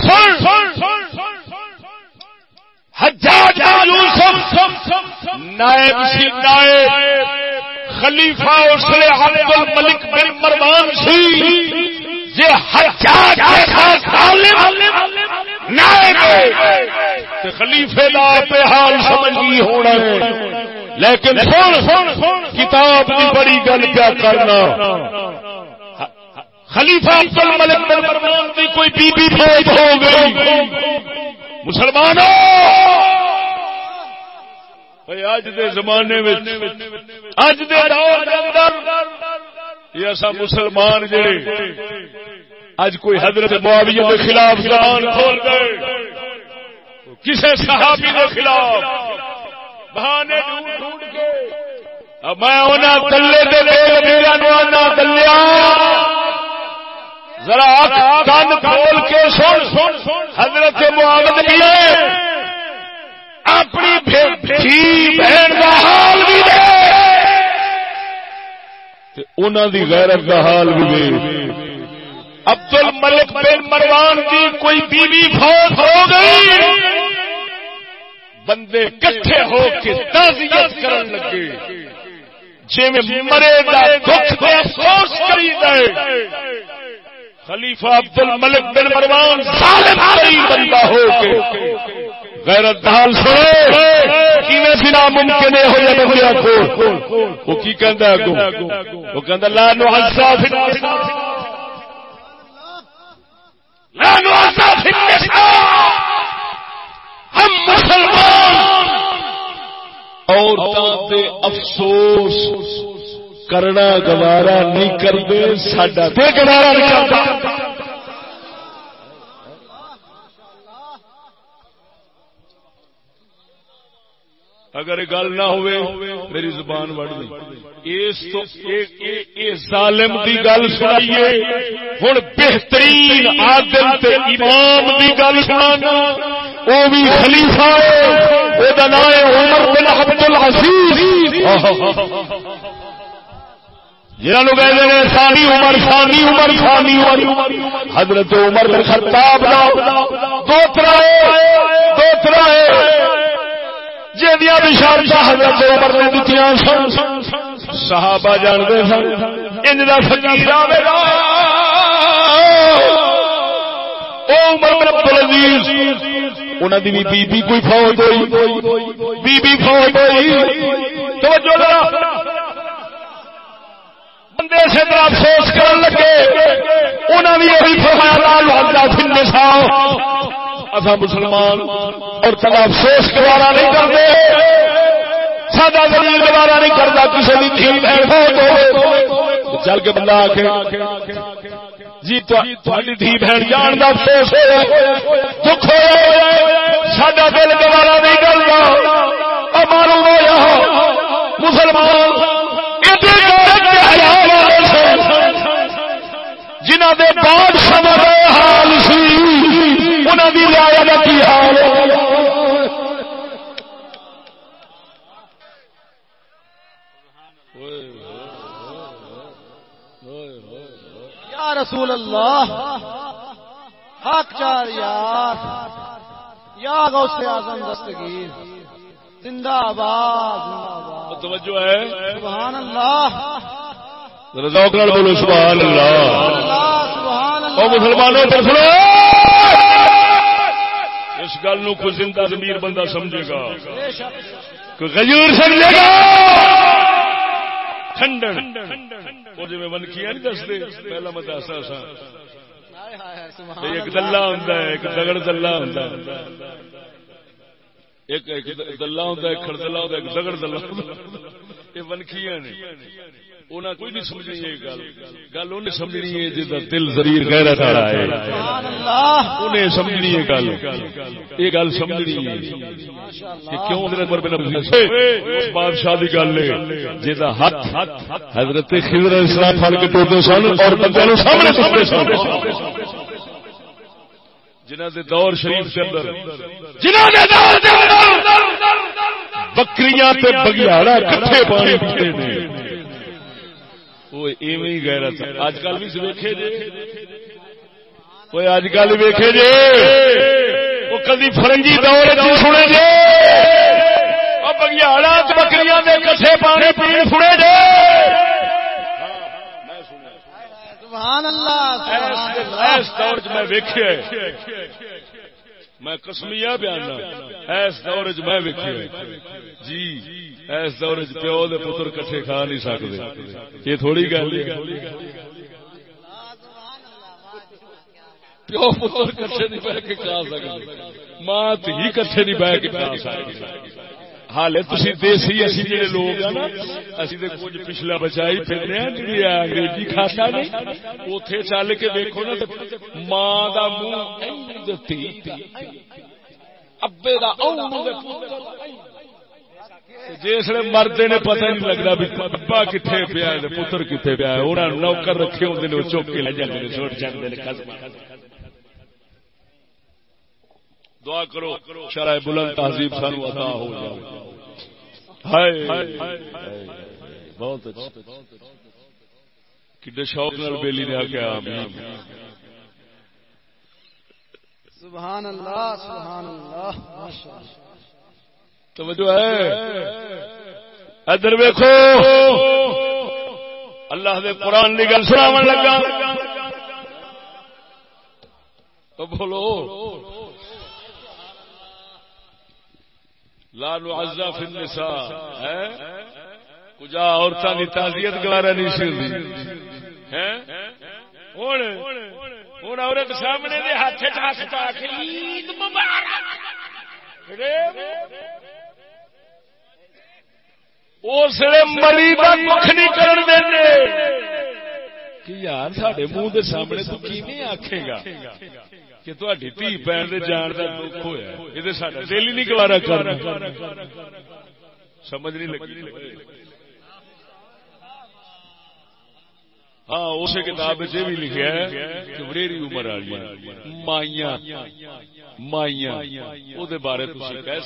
نائب سی نائب خلیفہ اس لیے عبد الملک بن مروان سی۔ جی حجاج خلیفے پہ حال سمجھ ہونا لیکن کتاب کی بڑی گل کیا کرنا۔ خلیفہ کی کوئی بی بی فوج ہو گئی۔ مسلمانوں! اج دے زمانے اج دے دور یہ ایسا مسلمان جڑے، اج کوئی حضرت معاویہ کے خلاف زبان کھول گئے کسی صحابی کے خلاف بہانے ڈھونڈ ڈھونڈ کے میں انہیں دلے دلے دلیا، ذرا کن کھول کے سن سن حضرت معاوت لیے اپنی بہن کا حال بھی دے انہوں دی غیرت کا حال بھی دے۔ عبد الملک بن مروان کی کوئی بیوی فوت ہو گئی۔ بندے کٹھے ہو کے تعزیت کرن لگے۔ جی مرے دا دکھ دے افسوس کری دے۔ خلیفہ عبد الملک بن مروان ظالم بندہ ہو کے۔ غیرت دال سنو۔ کیویں بنا ممکن ہے ہو جائے بندے کو وہ کی کہندا ہے اگوں وہ کہندا لا نعزا فی لا نعزا فی النساء ہم مسلمان عورتوں تے افسوس کرنا گوارا نہیں کرتے سڈا گوارا نہیں کرتا اگر گل نہ ہوئے، میری زبان بڑھ گئی۔ ظالم کی گل سنائیے۔ ہوں بہترین عادل تے امام کی گل سنا وہ بھی خلیفہ وہ نام عمر بن عبد العزیز جنہوں کہتے ہیں سانی عمر سانی عمر سانی عمر۔ حضرت عمر بن خطاب دو ترائے دو ترائے بشارت حضرت عمر نے سن۔ صحابہ جانتے سن، انج کا فقیر آئے گا عمر بن عبد العزیز دی بی بی کوئی فوج ہوئی۔ بی بی فوج ہوئی۔ توجہ ذرا۔ بندے سے طرح افسوس کر لگے انہوں نے یہی فرمایا لال اصا مسلمان اور تلا افسوس گوارا نہیں کرتے۔ ساڈا زمین گوارا نہیں کرتا کسی بھی تھی بہن چل کے بندہ آ کے جی تھی دھی بہن جان کا افسوس دکھ ساڈا دل گوارا نہیں کرتا مارو ہوا مسلمان جنہ دے بعد سمجھ کی رعایا کا کی حال یا رسول اللہ حق چار یار۔ یا غوث اعظم دستگیر۔ زندہ آباد توجہ ہے؟ سبحان اللہ۔ ذوق نال بولو سبحان اللہ۔ سبحان او اللہ۔ مسلمانوں پر سنو۔ اس گل نو کوئی زندہ ضمیر بندہ سمجھے گا۔ کوئی غیور سمجھے گا۔ ٹھنڈن۔ وہ جی میں ونکیاں نہیں دستے پہلا میں دسا سا۔ ہائے ہائے سبحان ایک دلہ ہے ایک دگڑ دلہ ہے۔ ایک ایک دلہ ہوندا ہے ایک ہوندا دگڑ دلہ نے۔ انہاں کوئی نہیں سمجھنی یہ گل۔ گل انہیں سمجھنی ہے جس دل ضریر غیرت والا ہے۔ سبحان اللہ انہیں سمجھنی ہے گل۔ یہ گل سمجھنی ہے۔ کہ کیوں حضرت عمر بن عبد العزیز اس بادشاہ دی گل ہے؟ جہدا ہاتھ حضرت خضر علیہ السلام پھڑ کے ٹوٹے سن اور بندے نو سامنے سامنے سن۔ جنہ دے دور شریف کے اندر جنہ دے دور دے اندر۔ بکریاں تے بگیاڑا کٹھے پانی پیتے نے۔ وہ ایویں ہی غیرت اج کل بھی ویکھے جے۔ کوئی اج کل ویکھے جے۔ وہ کدی فرنگی دور وچ سنے جے۔ او بگیاڑا تے بکریاں دے کٹھے پانی پین سنے جے۔ سبحان اللہ ایس دور میں ویکھیا میں کسمیا بیان ایس دور چ میں ویکھیا جی ایس دور چ پیو دے پتر کٹھے کھا نہیں سکتے یہ تھوڑی گل ہے۔ پیو پتر کٹھے نہیں بہ کے کھا سکتے ماں ہی کٹھے نہیں بہ کے کھا سکتے حالے تسی دیسی اسی جڑے لوگ ہیں نا اسی تے کچھ پچھلا بچائی پھرنے ہیں جڑی انگریزی کھاتا نہیں اوتھے چل کے دیکھو نا تے ماں دا منہ اینج تے تھی ابے دا اون دے جسے مرد نے پتہ نہیں لگتا بھی ابا کتنے پیا پتر کتنے پیا انہوں نے نوکر رکھے ہوں وہ چوک کے لے جاتے ہیں چھوٹ جاتے ہیں دعا کرو شرح بلند تہذیب سانو عطا ہو جائے۔ ہائے۔ بہت اچھا۔ کڈے شوق نال بیلی نے آکے آمین۔ سبحان اللہ سبحان اللہ ماشاءاللہ۔ توجہ ہے۔ ادھر ویکھو۔ اللہ دے قرآن کی گل سنا لگا۔ تو بولو۔ لالو ازا فن نسا ہے؟ کجا عورتوں کی تعزیت گوارا نہیں سی ہوں ہوں عورت سامنے دے ہاتھ ہاتھ پا کے عید مبارک. اس مری کا مکھ نہیں کر دیں کہ یار سڈے منہ کے سامنے تو کی آخے گا؟ کہ تھی دھی بہن دے جان کا دکھ ہوا یہ سارا دل ہی نہیں گوارا کر سمجھ نہیں لگی۔ ہاں اس کتاب یہ بھی لکھا ہے کہ وڈیری عمر والی مائیاں مائیاں وہ بارے کہہ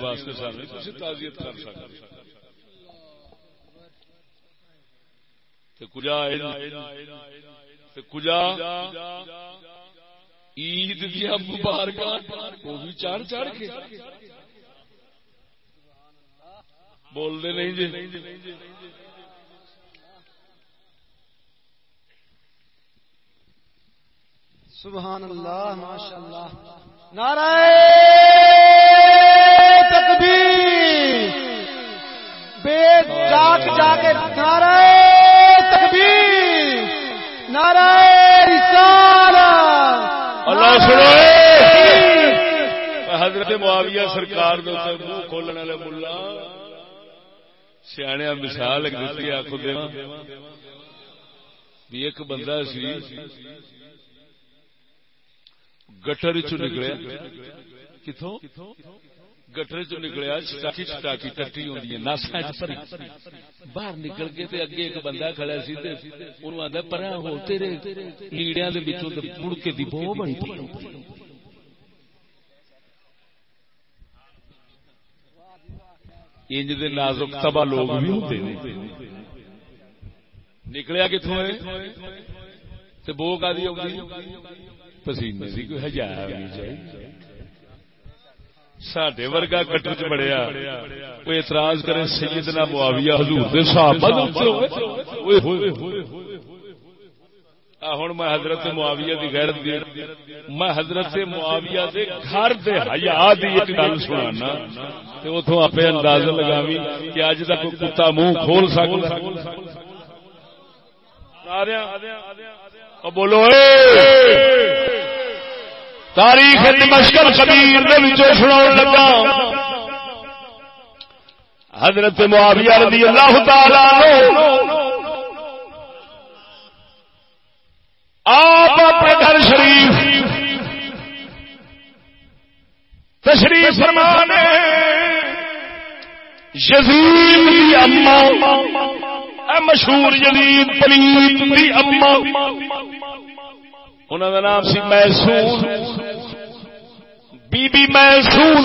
واسطے سامنے تعزیت کر کجا کجا عید دیا مبارک وہ بھی چڑھ چڑھ کے۔ بولتے نہیں جی۔ سبحان اللہ، ماشاء اللہ۔ نعرہ تکبیر۔ بے جاگ جاگ نعرہ تکبیر نعرہ رسالہ۔ اللہ سنو۔ حضرت معاویہ سرکار دے منہ کھولنے والے ملا۔ سیاح مثال ایک دے۔ ایک بندہ سی گٹر چ نکلیا۔ کتوں گٹر چ نکلیا، چٹاکی چٹاکی ٹٹی ہوتی ناسا باہر نکل کے تے اگے ایک بندہ کھڑا سی آدھا پرا ہو، تیرے لیڑیا مڑکے دی بہو بڑی انج دے نازک تبا لوگ بھی ہوتے نکلیا کتوں بو کا دی ہوندی پسینے کی کوئی ہزار نہیں چاہیے سڈے ورگا کٹر چ بڑیا کوئی اعتراض کرے سیدنا معاویہ حضور دے صحابہ ہوں میں حضرت معاویہ دی غیرت دی۔ میں حضرت معاویہ دے گھر دے حیا دی ایک گل سنانا۔ تے اوتھوں اپے اندازہ لگاوی کہ اج تک کوئی کتا منہ کھول سکدا۔ سارے بولو اے! تاریخ مشکل کبیر سنا لگا۔ حضرت معاویہ رضی اللہ تعالی آپ اپنے گھر شریف تشریف فرمانے یزید دی اما مشہور یزید پلیت دی اما۔ انہوں کا نام سی محسوس بی بی محسوس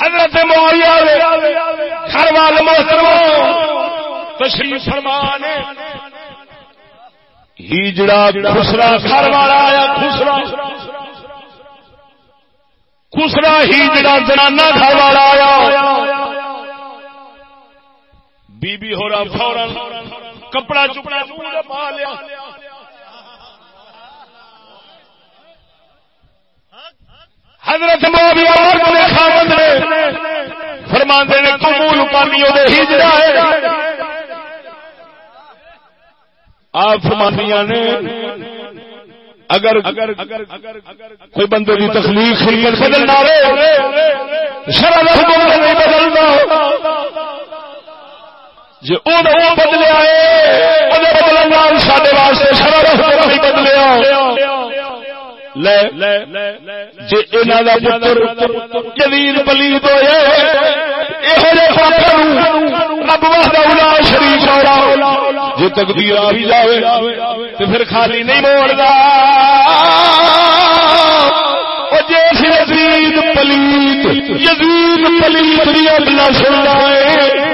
حضرت معاویہ گھر والے محترم تشریف فرمان ہیجڑا خسرا گھر والا آیا، خسرا۔ خسرا ہیجڑا زنانا گھر والا آیا۔ بی بی ہو رہا فورن کپڑا چپڑا پا لیا۔ حضرت فرماندے نے قبول پانی ہجرا ہے۔ آپ فرمانیاں نے اگر کوئی بندے کی تخلیق خلقت بدلنا شرح حکم نہیں بدلنا جی وہ بدلیا ہے بدلنا سارے واسطے شرح حکم نہیں بدلیا جی جدید ہوئے رب تقدیر آ بھی جائے تو پھر خالی نہیں موڑتا جیس یزید پلیت یزید پلیت گلا سننا ہے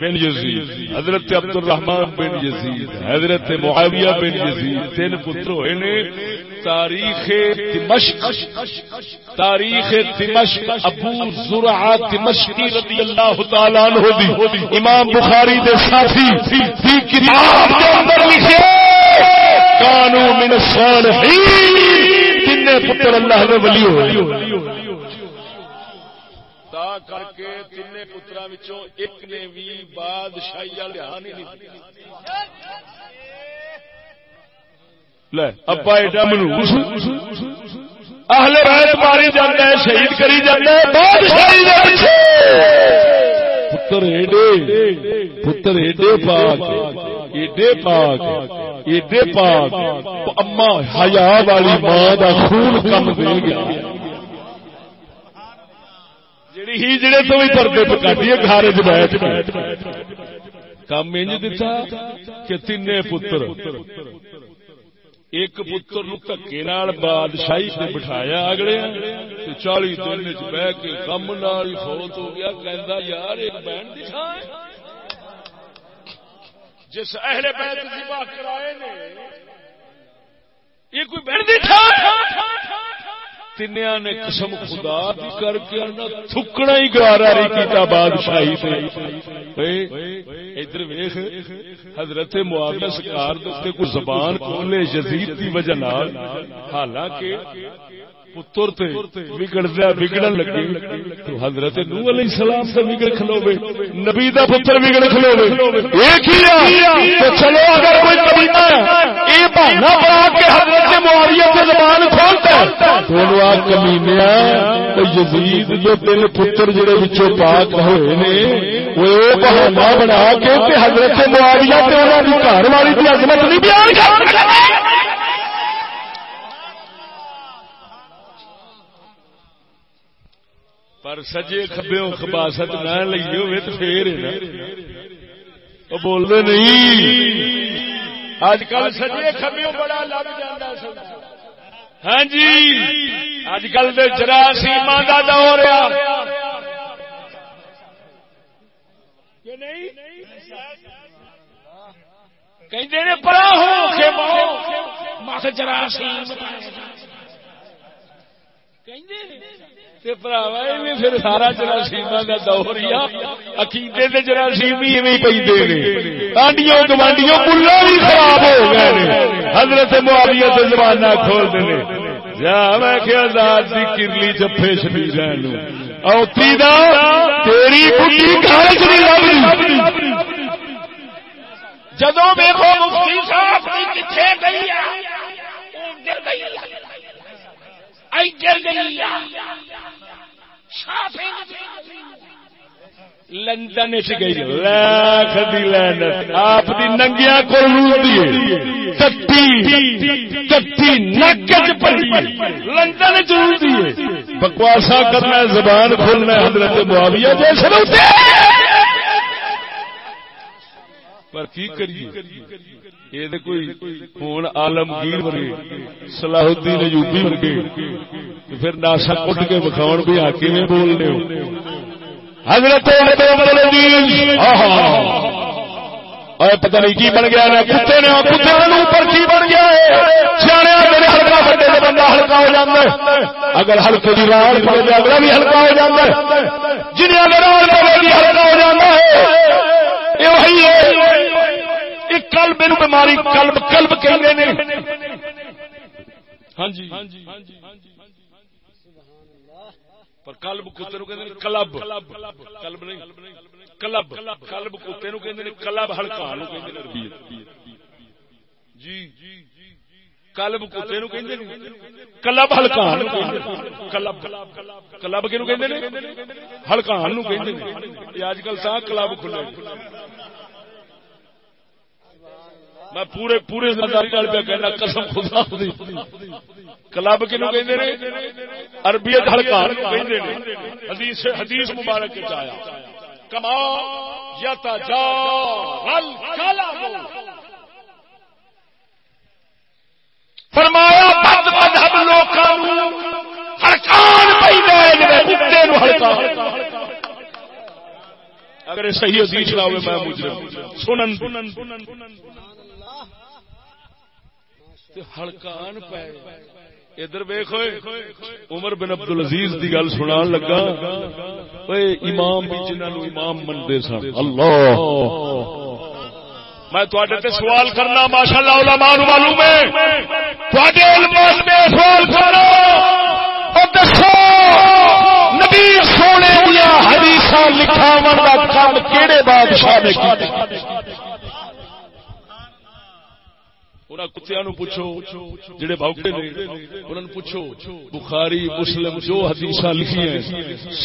بن یزید، حضرت عبد الرحمان بن یزید، حضرت معاویہ بن یزید، تین پتر ہوئے نے تاریخ دمشق تاریخ دمشق ابو زرعہ دمشقی رضی اللہ تعالی عنہ دی۔ امام بخاری دے ساتھی دی کتاب کے اندر لکھے، کانو من الصالحین تین پتر اللہ نے ولی ہوئے تا کر کے تین پترا ایک نے بھی بادشاہی نہیں ابا ایڈا منوس اہل بیت ماری جانا ہے شہید کری جانا ہے بادشاہی پتر ایڈے پتر ایڈے پاک ایڈے پاک ایڈے پاک اما حیا والی ماں کا خون کم دے گیا ہیجڑے تو بھی پردے پکاٹی گھر بیٹھ کام انج دتا کہ تین پتر ایک پتر دکے بادشاہی سے بٹھایا اگلے چالی دن چ بہ کے کم نال فوت ہو گیا کہ یار ایک بہن دکھا جس اہل بیت کرائے نے یہ کوئی بہن دکھا تنیا نے قسم خدا کر کے تھکنا ہی گوارا نہیں کیتا بادشاہی سے ادھر ویخ حضرت معاویہ سکار کو زبان کھولے یزید کی وجہ حالانکہ پتر بگڑ بگڑن لگے تو حضرت نو علیہ السلام سے بگڑ کھلوے نبی دا پتر بگڑ کھلوے ایک ہی تو چلو، اگر کوئی کبیتا ہے یہ بہانا بنا کے حضرت معاویہ کی زبان کھولتا ہے۔ دونوں آ کمینیا تو یزید جو تین پتر جڑے وچوں پاک ہوئے نے، وہ بہانا بنا کے حضرت معاویہ تے انہاں دی گھر والی دی عظمت نہیں بیان کر پر سجے کبے خباست نہ لگی ہوئے تو پھر وہ بولتے نہیں۔ اج کل سجے کبے بڑا لگ جا ہاں جی اج کل تو جراثیم کا دور کہ پرا ہو جراثیم پھر سارا جراثیم کا دور ہی عقیدے جراثیم ہی پہ آنڈیوں گوانڈیوں کلا بھی خراب ہو گئے حضرت معاویہ سے زبانہ کھول دے جا میں کہ آزاد کی کرلی جفے شبیر اوتی دا تیری بڈی گھر جدو دیکھو مفتی صاحب کی کتنے گئی گئی۔ لندن گئی۔ لاکھ دی آپ دی ننگیا کو لندن بکواسا کرنا زبان کھولنا حضرت معاویہ جیسے پر کی کریے؟ یہ کوئی ہوں آلمگیر ورگے صلاح الدین ایوبی ورگے پھر ناسا کٹ کے بکھاؤ بھی آ کے بولنے حضرت پتہ نہیں کی بن گیا کتے نے کتے اوپر کی بن گیا سیاح میرے ہلکا بڑے کا بندہ ہلکا ہو جاتا ہے۔ اگر ہلکے کی راڑ پڑے گا اگلا بھی ہلکا ہو جاتا ہے۔ جنہیں گی ہلکا ہو جاتا ہے۔ یہ وہی ہے۔ کلب بیماری کلب کلب کہ ہاں جی۔ پر کلب کتے کلب۔ کلب نہیں۔ کلب۔ کلب کتے کلب ہلکا جی۔ کلب کتے کلب ہلکا کلب۔ کلب کہ ہلکا اج کل سا کلب کھلے۔ میں پورے پورے پہ کہنا قسم خدا دی۔ کلب کنو کہندے نے؟ عربیت ہلکان حدیث حدیث مبارک وچ آیا۔ کما یا کلام فرمایا، بد اگر صحیح حدیث نہ ہوئے، میں مجرم سنن۔ ہلکان پہ ادھر ویخ عمر بن عبد العزیز کی گل سنا لگا۔ امام بھی جنہوں امام منتے سن۔ اللہ۔ میں تے سوال کرنا ماشاء اللہ علماء معلوم ہے۔ سوال کرو دسو، نبی سونے حدیث لکھاو کا کام کہڑے بادشاہ نے کتیا نو پوچھو، جڑے باؤٹے نے انہوں پوچھو، بخاری، مسلم جو حدیث لکھی ہیں،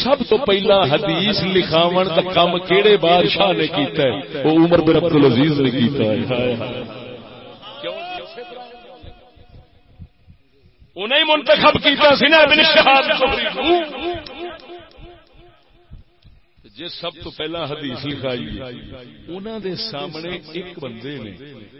سب تو پہلا حدیث لکھاو کا کام کہڑے بادشاہ نے کیتا ہے؟ وہ عمر بن عبد العزیز نے کیتا ہے۔ انہیں منتخب کیتا سی نا ابن شہاد جی سب تو پہلا حدیث لکھائی انہوں دے سامنے ایک بندے نے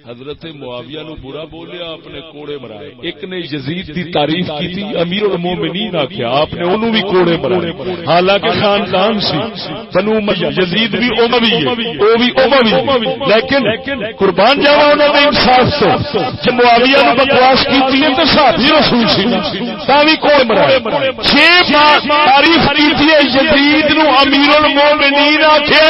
حضرت معاویہ نو برا بولیا، اپنے کوڑے مرائے ایک نے یزید دی تعریف کی تھی امیر المومنین آخیا آپ نے انہوں بھی کوڑے مرائے حالانکہ خاندان سی، بنو یزید بھی اموی ہے، وہ بھی اموی لیکن قربان جاوا انہوں نے انصاف تو، جب معاویہ نو بکواس کی تھی تو صحابی رسول سی تا بھی کوڑ مرائے چھ تعریف کی تھی یزید نو امیر المومنین مومنین آکھے،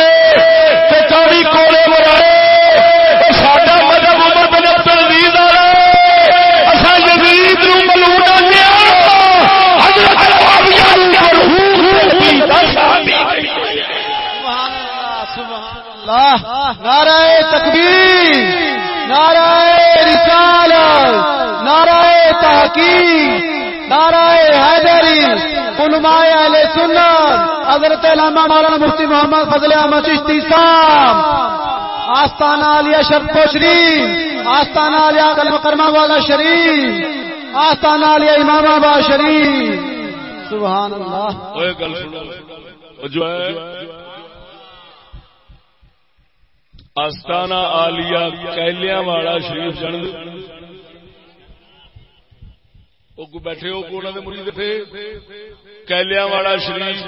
تے تاری کولے مرائے ساڈا مذہب عمر بن عبد العزیز والا اسا یزید نو ملعون حضرت معاویہ مرحوم نعرہ تکبیر، نعرہ رسالت، نعرہ تحقیق، نعرہ حیدری۔ علماء اہل سنت۔ حضرت علامہ مولانا مفتی محمد فضل احمد چشتی صاحب۔ آستانہ علیہ شرف شریف۔ آستانہ علیہ کلم کرما والا شریف۔ آستانہ علیہ امام آباد شریف۔ سبحان اللہ۔ جو ہے۔ آستانہ آلیا کہلیاں والا شریف جن بیٹھے ہو کو مرید تھے کیلیا والا شریف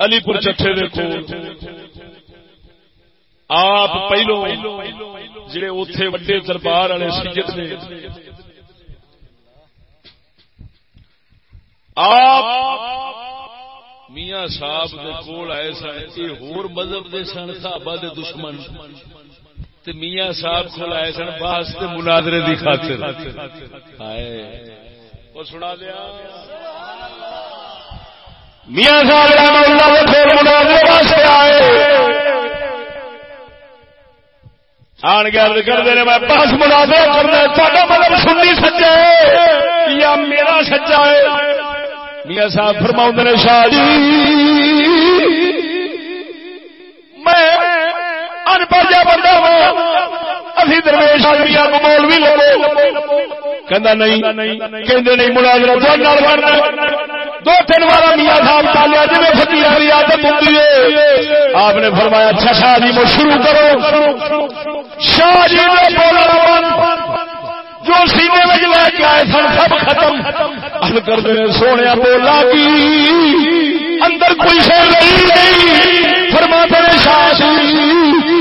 علی پور چٹے دیکھو آپ پہلو جڑے اتے وڈے دربار والے سیت نے آپ میاں صاحب دے کول آئے سن یہ ہور مذہب دے سن صحابہ دے دشمن تے میاں صاحب کول آئے سن، باس تے مناظرے دی خاطر۔ ہائے۔ وہ سنا دیا۔ میاں صاحب آئے۔ آن گرد کرتے ہیں میں بس مناظر کرنا تا مطلب سنی سچا ہے۔ یا میرا سچا ہے۔ میاں صاحب فرما نے، شاہ جی میں ان پڑھ بندہ ہوں ابھی درویش آدمی مول بھی لگے کہ نہیں مناظر دو تین بار میاں صاحب چالیا جی فکیر کی آدت ہوتی ہے آپ نے فرمایا اچھا شاہ جی میں شروع کرو شاہ جی نے بولا جو سینے میں لے کے آئے سن سب ختم کر دے سونے بولا کی اندر کوئی شہر نہیں فرما دے شاہ جی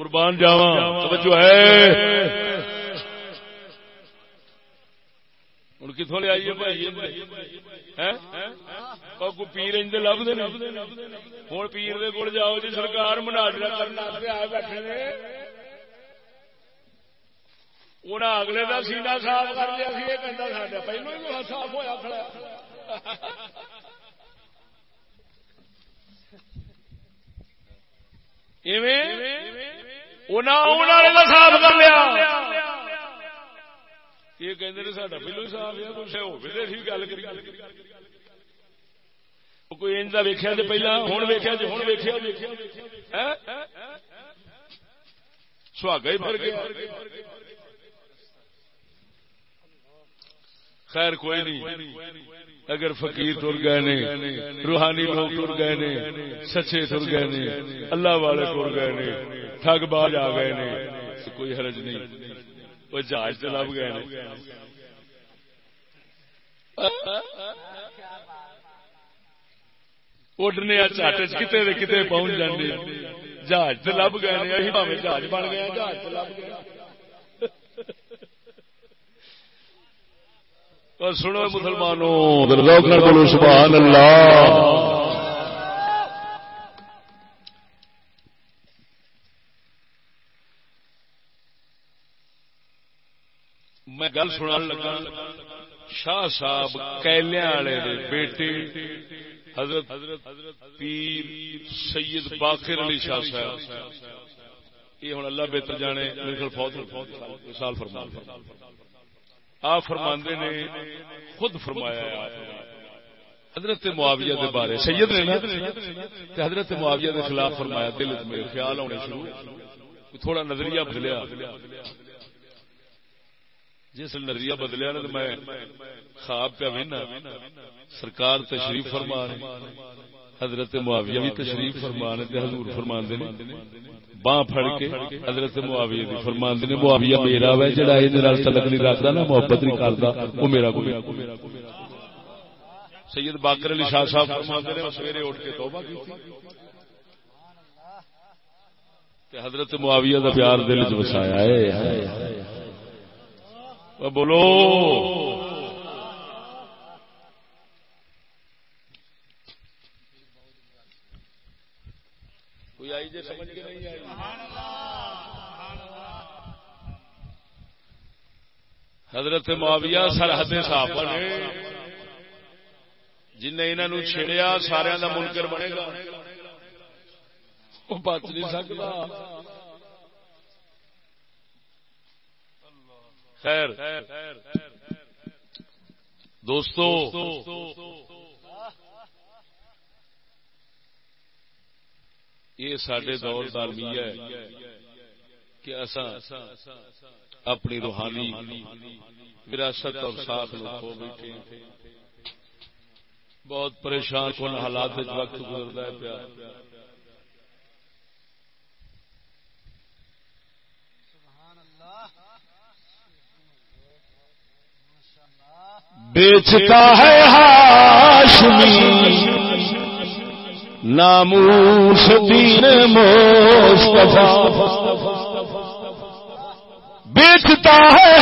قربان جاوا توجہ ہے. ہوں کتوں لے آئیے بھائی؟ پیر لب دے ہوں پیر دے کول جاؤ جی سرکار مناجرا کرنا انہیں اگلے کا سینا صاف کر لیا سی، یہ کہتا پہلو ہی صاف ہوا کھڑا صاف کر لیا۔ یہ کہ پہلو صاف ہے کچھ گل کری۔ کوئی ویکیا جی پہلا ہوں ویکیا جی ہوں ویکیا سہاگا ہی گیا خیر کوئی نہیں۔ اگر فقیر ٹر گئے نے روحانی لوگ ٹر گئے نے سچے ٹر گئے نے اللہ والے ٹر گئے نے۔ ٹگ باز آ گئے نے کوئی حرج نہیں۔ وہ جہاز چلب گئے اڈنے چٹ کتنے کتنے پہنچ جانے جہاز تو لب گئے جہاز بن گیا جہاز لب گیا سنو مسلمانوں سبحان اللہ میں گل سنا لگا۔ شاہ صاحب کیلیا والے بیٹے، حضرت پیر سید باخر علی شاہ صاحب۔ یہ ہوں اللہ بہتر جانے فوت سال فرمان آپ فرماندے نے، خود فرمایا حضرت معاویہ دے بارے۔ سید نے حضرت معاویہ دے خلاف فرمایا، دل میں خیال ہونے شروع۔ تھوڑا نظریہ بدلیا۔ جس نظریہ بدلیا نا میں خواب پہ وہنا سرکار تشریف فرما حضرت معاویہ بھی تشریف فرما فرمان حضور فرمان دے باں پھڑ کے حضرت معاویہ دی فرمان دے معاویہ میرا وے جڑا اے نال تعلق نہیں رکھدا نا محبت نہیں کردا او میرا کوئی سید باقر علی شاہ صاحب فرمان دے سویرے اٹھ کے توبہ کیتی کہ حضرت معاویہ دا پیار دل وچ وسایا اے بولو۔ کوئی آئی جی سمجھ کے نہیں آئی؟ حضرت معاویہ سرحد صاحب نے جن انہوں چھڑیا سارا کا منکر بنے گا۔ وہ بچ نہیں سکتا۔ خیر. دوستو، یہ سڈے دور دارمی ہے کہ اصا اپنی روحانی وراثت اور ساتھ ہو بیٹھے بہت پریشان کن حالات وقت گزرتا ہے پیا۔ بیچتا ہے ہاشمی، ناموس دین مصطفیٰ۔ بیچتا ہے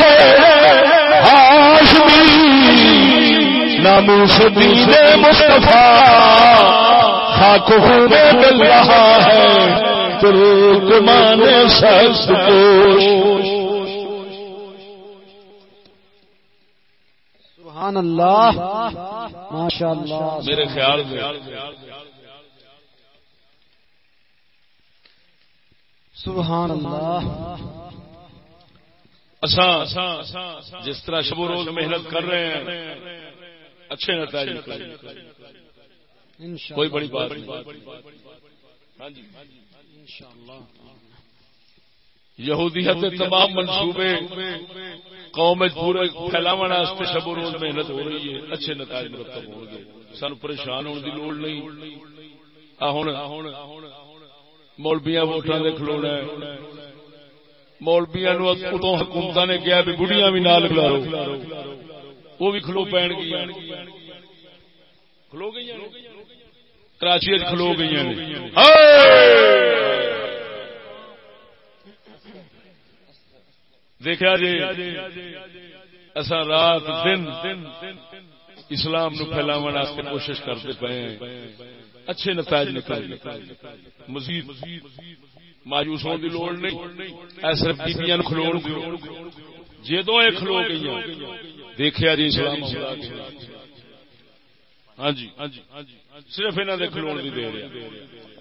ہاشمی، ناموس دین مصطفیٰ۔ خاک میں مل رہا ہے ترکمان سخت کوش سبحان اللہ۔ ماشاء اللہ میرے خیال میں۔ سبحان اللہ۔ جس طرح شب و روز محنت کر رہے ہیں اچھے نتائج کوئی بڑی بات ہاں جی۔ یہودیت تمام منصوبے۔ قوم پورے پھیلاو شب و روز محنت ہو رہی ہے، اچھے نتائج مرتب ہو گئے سن پریشان ہونے کی لوڑ نہیں۔ مولبیا ووٹان دے کھلونا مولبیا نو اتوں حکومت نے کیا بھی بڑھیا بھی نال کھلارو۔ وہ بھی کھلو پین گیا کھلو گئی کراچی کھلو گئی دیکھا جی اصا رات، دن اسلام نو پھیلاو کوشش کرتے پے اچھے نتائج نکل مزید مایوس ہونے کی لوڑ نہیں۔ ایسے بیبیاں کھلو جدو یہ کھلو گئی دیکھا جی اسلام ہاں جی،, ہاں, جی، ہاں, جی، ہاں جی صرف انہوں نے کھلو کی دے رہے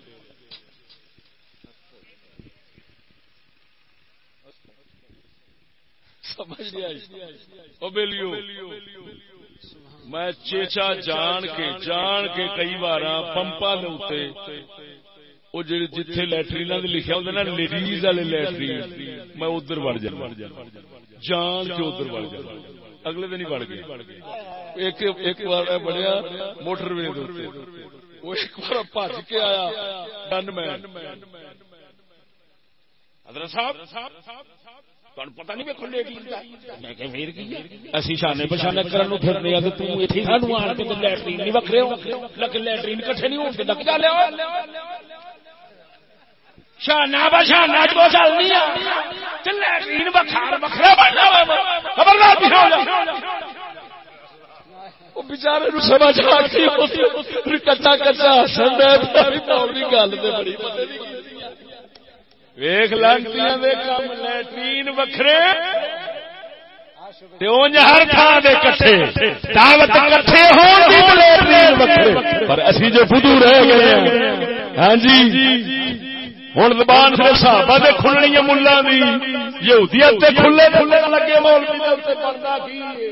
میں چیچا جان کے جان کے کئی بار پمپا وہ جتھے لٹرین لکھا ہوں نا لیڈیز والے لٹرین میں ادھر بڑھ جا جان کے ادھر بڑھ جا اگلے دن ہی گیا۔ ایک بار بڑھیا موٹر وے وہ ایک بار بج کے آیا۔ ڈن مین۔ حضرت صاحب۔ پتا نہیں شانے پچھانے کرنے پھرنے لٹرین نہیں وکرے لٹرین کٹھے نہیں ہوتے لگ جا لیا شانہ بشانہ جو چلنی لٹرین بخار بخرا بچارے سمجھ کچا کچا گل بڑی۔ ویخ لگتی لٹرین وکھرے۔ ہر تھان کٹھے۔ دعوت کٹھے پر اسی جو بدو رہ گئے ہیں۔ ہاں جی۔ ہوں زبان سے صحابہ دے کھلنی ملا دی۔ یہودیت تے کھلے کھلے لگے مولوی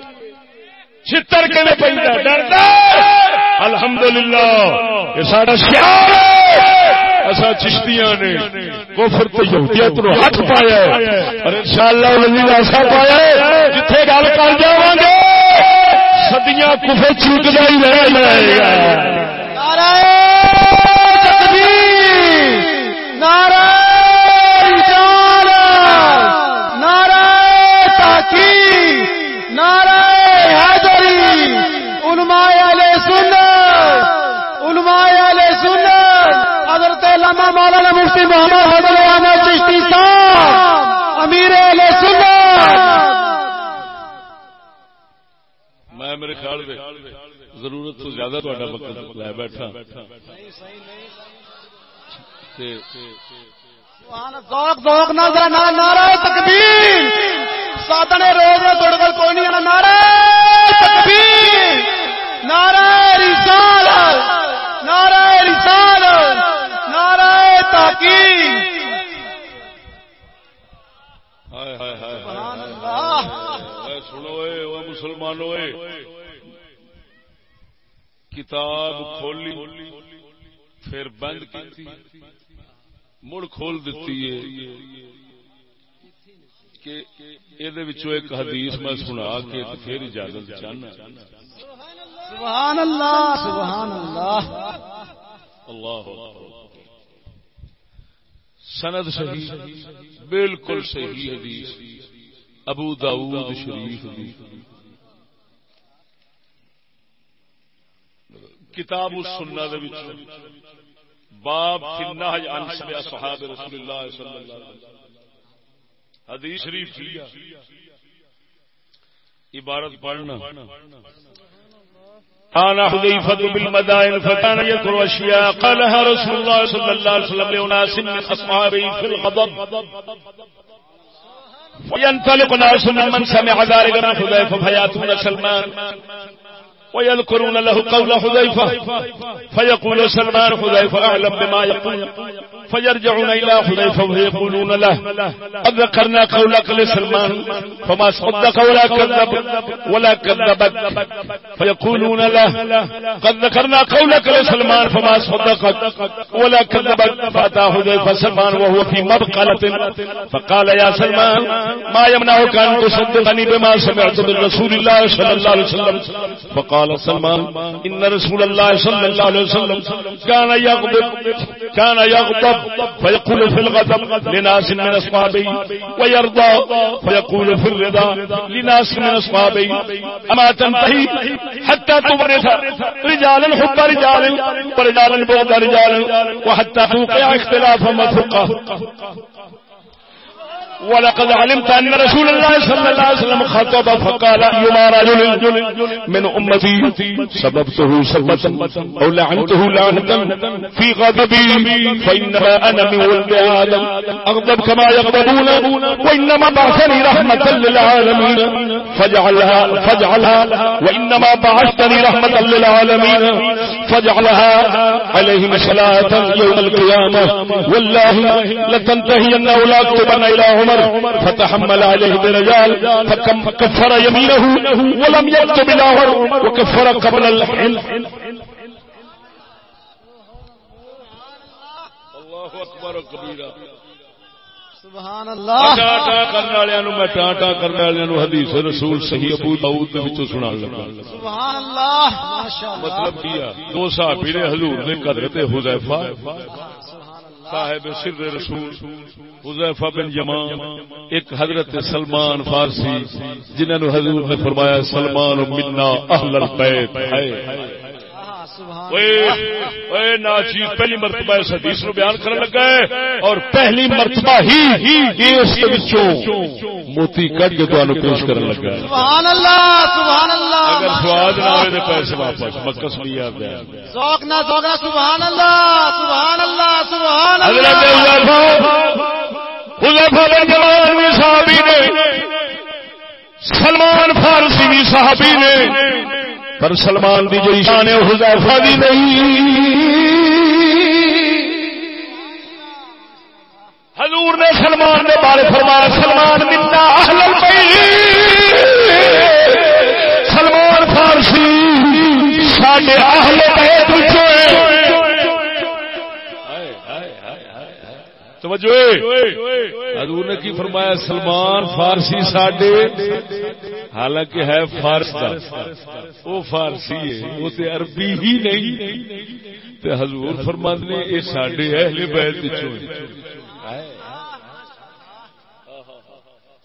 چھتر کے پہ ڈردا؟ الحمدللہ۔ یہ سارا سیاح اصا چشتیاں نے۔ کفر تو یہودیت نو ہاتھ پایا ہے۔ اور انشاءاللہ ولی ایسا پایا ہے۔ جتھے گل کر جاواں گے، صدیاں کفر چوکدا ہی رہ جائے گا نعرہ تکبیر۔ نعرہ مولانا مفتی محمد حضر احمد چشتی صاحب امیر میں میرے خیال میں ضرورت تو زیادہ تا وقت لے بیٹھا۔ ذوق ذوق نظر نعرہ تکبیر۔ ساتنے روز کول کوئی نہیں نعرہ تکبیر۔ نعرہ رسالت نعرہ رسالت۔ سنو وہ مسلمان ہوئے کتاب کھولی پھر بند کی مڑ کھول دیتی ہے کہ ایک حدیث میں سنا کے پھر اجازت چاہنا۔ سبحان اللہ سبحان اللہ۔ اللہ سند صحیح، بالکل صحیح حدیث، ابو داؤد شریف کتاب السنہ دے وچ، باب فی عن صحاب رسول اللہ صلی اللہ علیہ وسلم۔ حدیث شریف عبارت پڑھنا۔ كان حذيفة بالمدائن فكان يذكر أشياء قالها رسول الله صلى الله عليه وسلم لأناس من اصحابه في الغضب. وينطلق ناس من سمع ذلك من حذيفة فياتون سلمان. ويذكرون له قول حذيفة فيقول سلمان حذيفة أعلم بما يقول فيرجعون إلى حذيفة ويقولون له قد ذكرنا قولك لسلمان فما صدق ولا كذب ولا كذبك فيقولون له قد ذكرنا قولك لسلمان فما صدق ولا كذبك فأتى حذيفة سلمان وهو في مبقلة فقال يا سلمان ما يمنعك أن تصدقني بما سمعت من رسول الله صلى الله عليه وسلم فقال قال سلمان إن رسول الله صلى الله عليه وسلم كان يغضب كان يغضب فيقول في الغضب لناس من أصحابه ويرضى فيقول في الرضا لناس من أصحابه أما تنتهي حتى تبرث رجالا حب رجال ورجالا بغض رجال وحتى توقع اختلافا مفرقا ولقد علمت أن رسول الله صلى الله عليه وسلم خطب فقال أيما رجل من أمتي سببته سببا أو لعنته لعنة في غضبي فإنما أنا من ولد آدم أغضب كما يغضبون وإنما بعثني رحمة للعالمين فاجعلها فاجعلها وإنما بعثتني رحمة للعالمين فاجعلها عليهم صلاة يوم القيامة والله لتنتهي أن أولا أكتبن إلى عمر فتحمل عليه برجال فكفر يمينه ولم يكتب الى وكفر قبل الحل اللہ اکبر کبیرہ۔ سبحان اللہ۔ ٹاٹا کرنے والوں میں ٹاٹا کرنے والوں حدیث رسول صحیح ابو داؤد کے وچوں سنا لگا۔ سبحان اللہ ماشاء اللہ مطلب کیا؟ دو صحابی نے حضور نے حضرت حذیفہ صاحب سر رسول حذیفہ بن یمان، ایک حضرت سلمان فارسی، جنہوں نے حضور نے فرمایا سلمان منا اہل البیت ہے ناچیز پہلی مرتبہ اس حدیث نو بیان کرنے لگا ہے اور پہلی مرتبہ ہی اس موتی کٹ کے تمہیں پیش کرنے لگا ہے۔ سبحان اللہ سبحان اللہ اگر سواد نہ ہوئے تو پیسے واپس مکس بھی یاد ہے۔ ذوق نہ ذوق نہ سبحان اللہ سبحان اللہ سبحان حضرت اللہ۔ حذیفہ بن جمان بھی صحابی نے سلمان فارسی بھی صحابی نے پر سلمان دی جی شان حذیفہ دی نہیں۔ حضور نے سلمان نے بارے فرمایا، سلمان منا اہل البیت۔ سلمان فارسی، ساڈے اہل توجہ حضور نے کی فرمایا، سلمان فارسی ساڈے۔ حالانکہ ہے فارس کا وہ فارسی ہے، وہ تے عربی ہی نہیں۔ تے حضور فرماند نے، یہ ساڈے اہل بیت وچوں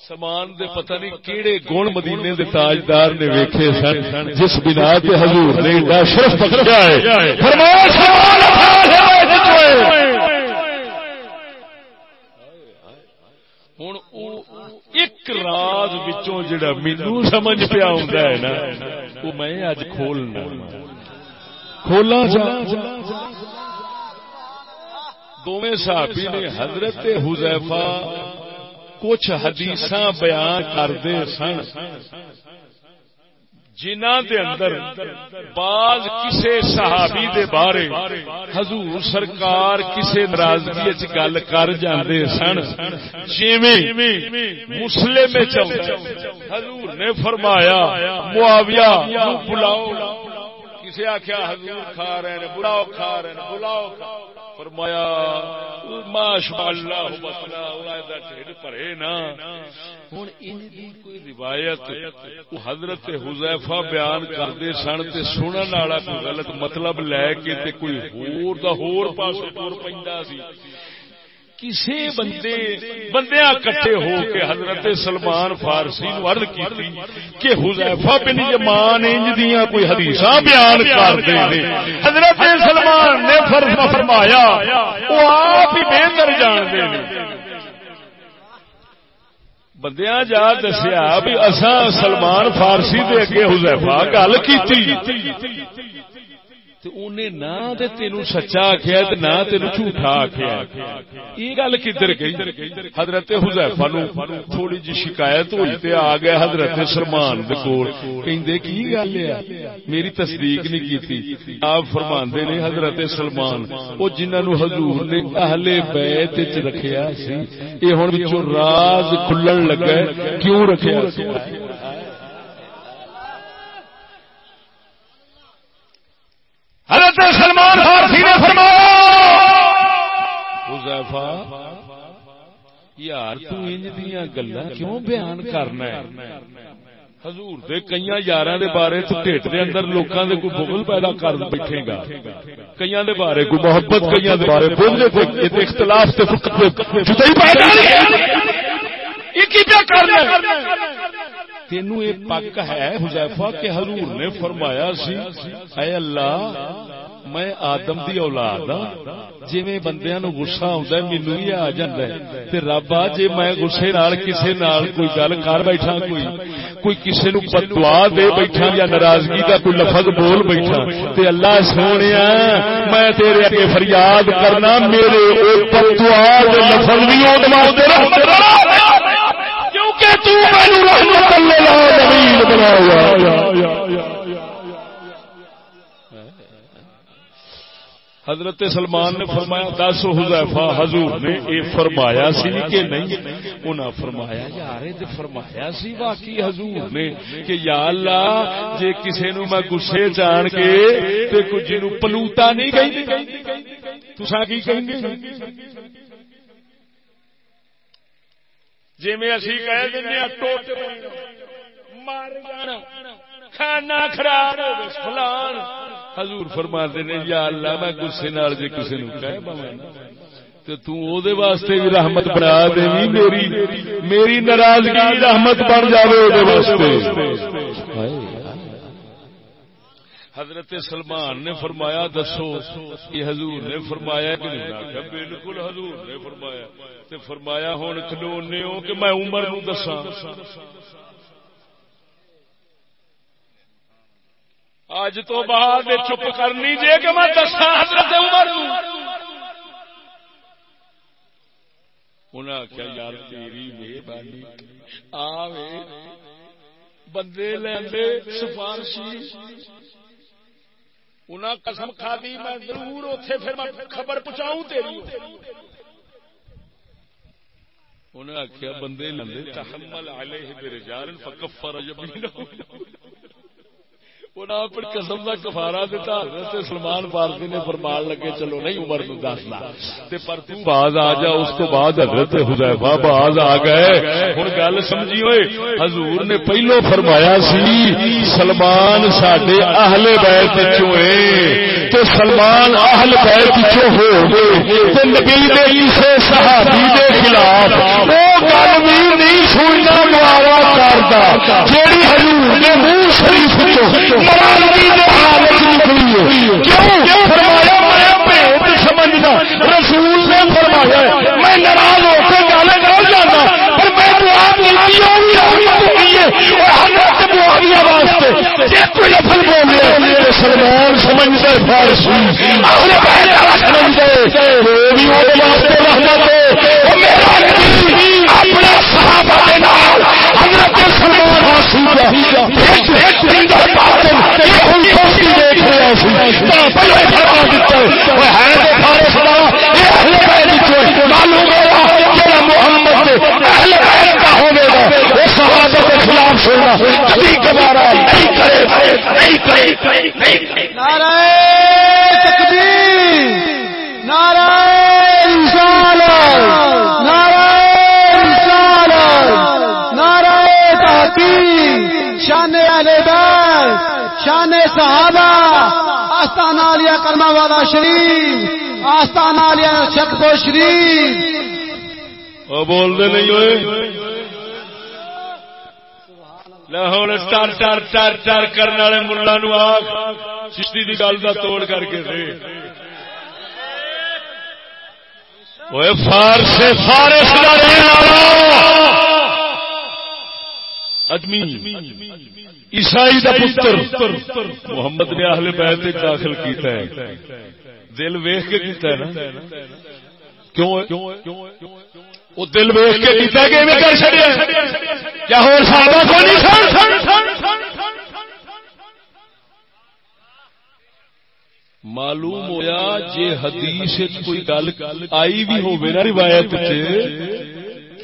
سمان دے پتہ نہیں کیڑے گن مدینے دے تاجدار نے ویکھے سن، جس بنا تے حضور نے ایڈا شرف پکڑا ہے۔ فرمایا سلمان اہل بیت وچوں ہوں ایک راز وچوں جڑا مینو سمجھ پیا ہوندا ہے نا وہ میں اج کھولنا کھولا جا۔ دونوں صحابی نے حضرت حذیفہ کچھ حدیثاں بیان کرتے سن۔ جنہ دے اندر بعض کسے صحابی دے بارے حضور سرکار کسے ناراضگی چ گل کر جاندے سن جویں مسلم وچ حضور نے فرمایا، معاویہ، نو بلاؤ۔ کسے آکھیا، حضور کھا رہے نے بلاؤ کھا رہے نے بلاؤ فرمایا ماشاء اللہ بسنا بھرے نا. ہوں کوئی روایت حضرت حذیفہ بیان کرتے سن تے سنن والا کوئی غلط مطلب لے کے تے کوئی ہور دا ہور پاس ٹور پیندا سی۔ کسی بندے بندیاں کٹھے ہو کے حضرت سلمان فارسی نو عرض کی کہ حذیفہ بن یمان انج دیاں کوئی حدیثاں بیان کرتے ہیں حضرت سلمان نے فرض فرمایا وہ آپ ہی بہتر جانتے ہیں۔ بندیاں جا دسیا بھی اساں سلمان فارسی دے اگے حذیفہ گل کیتی۔ انہیں نہ تین سچا آخیا نہ تین جھوٹا آخیا یہ گل کدھر گئی؟ حضرت حزیفا نو تھوڑی جی شکایت ہوئی تے آ گیا حضرت سلمان کہ کی گل ہے؟ میری تصدیق نہیں کی آپ فرما نے حضرت سلمان وہ جنہوں حضور نے اہل بیت رکھیا سی یہ ہوں راز کھلن لگا کیوں رکھیا حضرت سلمان فارسی نے فرمایا، حذیفہ، یار تو انج دیاں گلاں کیوں بیان کرنا ہے؟ حضور دے کئیاں یاراں دے بارے تو ٹھٹ دے اندر لوکاں دے کوئی بغل پیدا کر بیٹھے گا کئیاں دے بارے کوئی محبت، کئیاں دے بارے بغل تے اختلاف تے فرقت جدائی پیدا یہ کی پیا کرنا تینو یہ پک ہے حذیفہ کہ حضور نے فرمایا سی، اے اللہ، میں آدم دی اولاد ہاں جی بندیا نو گسا آتا مینو ہی آ جائے تے رب آ جی میں گسے نال، کسے نال کوئی گل کر بیٹھا، کوئی کوئی کسے نو بدوا دے بیٹھا یا ناراضگی کا کوئی لفظ بول بیٹھا، تے اللہ سونے میں تیرے اگے فریاد کرنا، میرے او بدوا دے لفظ بھی کیونکہ تو میں رحمت اللہ بنایا حضرت سلمان نے فرمایا، دس حذیفہ حضور نے اے فرمایا سی کہ نہیں؟ انہاں فرمایا، یار اے فرمایا سی، واقعی حضور نے کہ یا اللہ، جے کسے نو میں غصے جان کے تے کچھ نو پلوتا نہیں گئی، تساں کی کہیں گے؟ جی میں اسی کہہ دینے ہاں، ٹوٹ مار جانا، کھانا خراب ہو فلان۔ حضور فرما نے یا اللہ، میں گسے نال جے کسی نو کہہ پاواں تے تو او دے واسطے بھی رحمت بنا دے میری میری ناراضگی رحمت بن جاوے او دے واسطے۔ حضرت سلمان نے فرمایا، دسو یہ حضور نے فرمایا کہ نہیں؟ بالکل حضور نے فرمایا۔ تے فرمایا، ہن کھلونے ہو کہ میں عمر نو دساں۔ اج تو بعد چپ کرنی جے کہ میں دسا حضرت عمر انہیں آخیا یار تیری مہربانی۔ آوے، بندے لے سفارشی۔ انہیں قسم کھا دی، میں ضرور اتے پھر میں خبر پہنچاؤں تیری۔ انہیں آخیا بندے لے تحمل علیہ برجال فکفر جبینہ اپنی قسم کا کفارا دتا حضرت سلمان فارسی نے فرمان لگے چلو نہیں عمر نو دسنا پر تو باز آ جا اس کو بعد حضرت حذیفہ باز آ گئے ہن گل سمجھی ہوئے حضور نے پہلو فرمایا سی سلمان ساڈے اہل بیت وچوں اے تے سلمان اہل بیت وچوں ہو گئے تے نبی دے کسے صحابی دے خلاف او گل بھی نہیں سننا گوارا کردا جیڑی حضور نے منہ شریف وچوں سمجھنا، رسول نے فرمایا، میں ناراض ہو کے گالے جانا پر میں دعا سلمان سمجھ فارسی۔ حضرت سلمان خلاف سونا کبھی نہیں کرے نعرہ تکبیر نعرہ رسالت نعرہ رسالت نعرہ تحقیق شان اہل بیت شان صحابہ آستانہ علیہ کرما والا شریف آستانہ علیہ شک شریف۔ بول دے نہیں ہوئے۔ ہوں ٹر ٹر ٹر ٹر کرنے والے ملا نو آخ چشتی کی گل کا توڑ کر کے دے۔ فارس فارس عیسائی کا پتر محمد نے اہل بیت داخل کیتا ہے۔ دل ویخ کے کیتا ہے نا۔ کیوں وہ دل ویخ کے کیتا کہ کر چڑیا کیا ہو صحابہ کو نہیں معلوم ہویا جے حدیث کوئی گل آئی بھی ہو نا روایت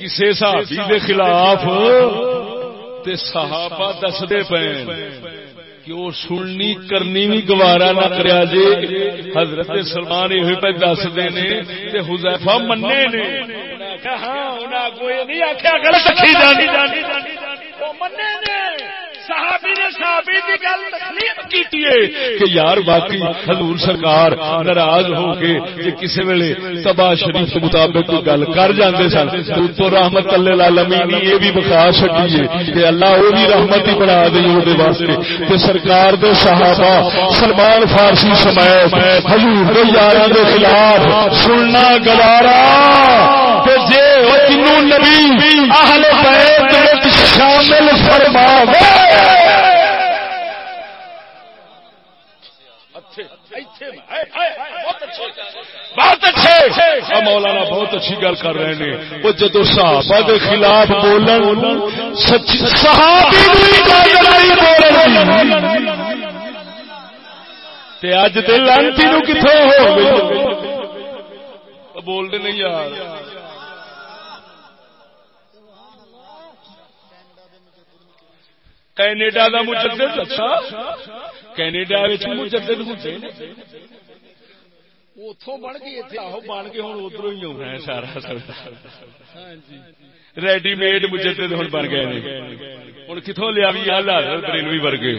کسی صحابی دے خلاف تے صحابہ دستے پے کہ وہ سننی کرنی بھی گوارا نہ کریا جے۔ حضرت سلمان یہ پہ دستے نے تے حذیفہ منے نے۔ ہاں انہیں کوئی نہیں آخیا غلط رکھی جانی۔ جانی صحابی نے صحابی کی گل تسلیم کیتی ہے کہ یار باقی حضور سرکار ناراض ہو کے جی کسی ویلے تبا شریف کے مطابق گل کر جاندے سن، تو تو رحمت اللہ العالمین نے یہ بھی بخا سکیے کہ اللہ وہ بھی رحمت ہی بنا دے وہ واسطے۔ کہ سرکار دے صحابہ سلمان فارسی سمایت حضور دے یاراں دے خلاف سننا گوارا۔ کہ جے جنوں نبی اہل بیت وچ شامل فرما بہت اچھے۔ مولانا بہت اچھی گل کر رہے ہیں۔ وہ جدو صحابہ کے خلاف بولن صحابی اج دل لانتی نو کتوں ہو گئی؟ بولتے نہیں یار۔ کینیڈا کا مجدد اچھا۔ کینیڈا مجدد ہوتے اتوں بن کے اتنے آہو بن کے ہوں ادھر ہی ہونا ہے سارا ریڈی میڈ مجدد ہوں بن گئے ہوں کتوں لیا بھی بریلوی ورگے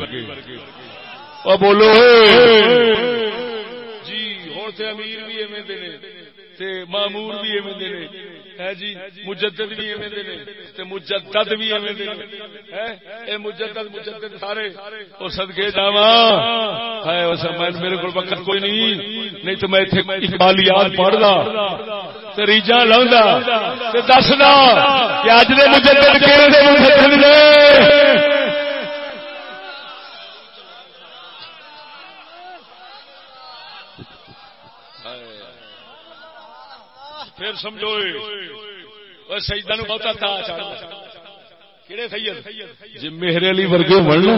بولو جی ہوں تو امیر بھی ایویں تے مامور بھی ایویں دے ہے جی مجدد بھی ایویں دے تے مجدد بھی ایویں دے اے مجدد مجدد سارے، او صدقے جاواں۔ ہے اس میں میرے کول وقت کوئی نہیں۔ نہیں تو میں ایتھے اقبالیات پڑھدا تے ریجاں لاوندا تے دسدا کہ اج دے مجدد کیڑے دے مجدد نے پھر سمجھو سجدہ نو بہت جی میرے علی ورگے مرنا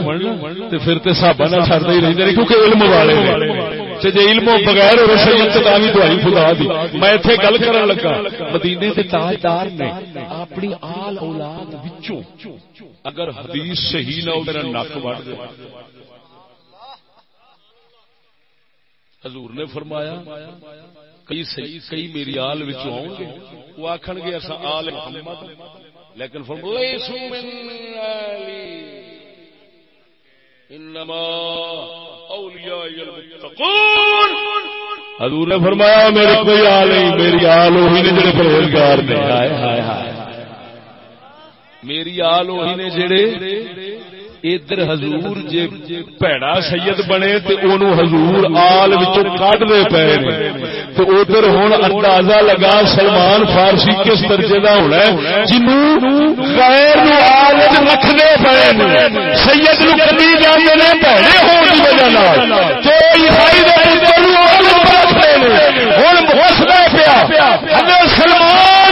پھر تو سابا نہ چڑھتے ہی رہتے کیونکہ علم والے جی علم بغیر اور سید تاوی دوائی خدا دی۔ میں اتنے گل کر لگا، مدینے کے تاجدار نے اپنی آل اولاد وچوں اگر حدیث صحیح نہ ہو، میرا نک وڑ دے۔ حضور نے فرمایا کئی کئی میری آل آؤ گے وہ آخ گے اصا آل محمد۔ لیکن فرم انما المتقون. حضور نے فرمایا، میرے کوئی آل نہیں، میری آل وہی نے جڑے پرہیزگار نے۔ میری آل وہی نے جڑے ادھر حضور جے پیڑا سید بنے تو حضور آل کٹ دے پے تو ادھر ہوں اندازہ لگا سلمان فارسی کس درجے کا ہونا ہے؟ جنوں غیر آل رکھنے پے سید نو کبھی جانے نے وجہ عیسائی ہوں پیا۔ سلمان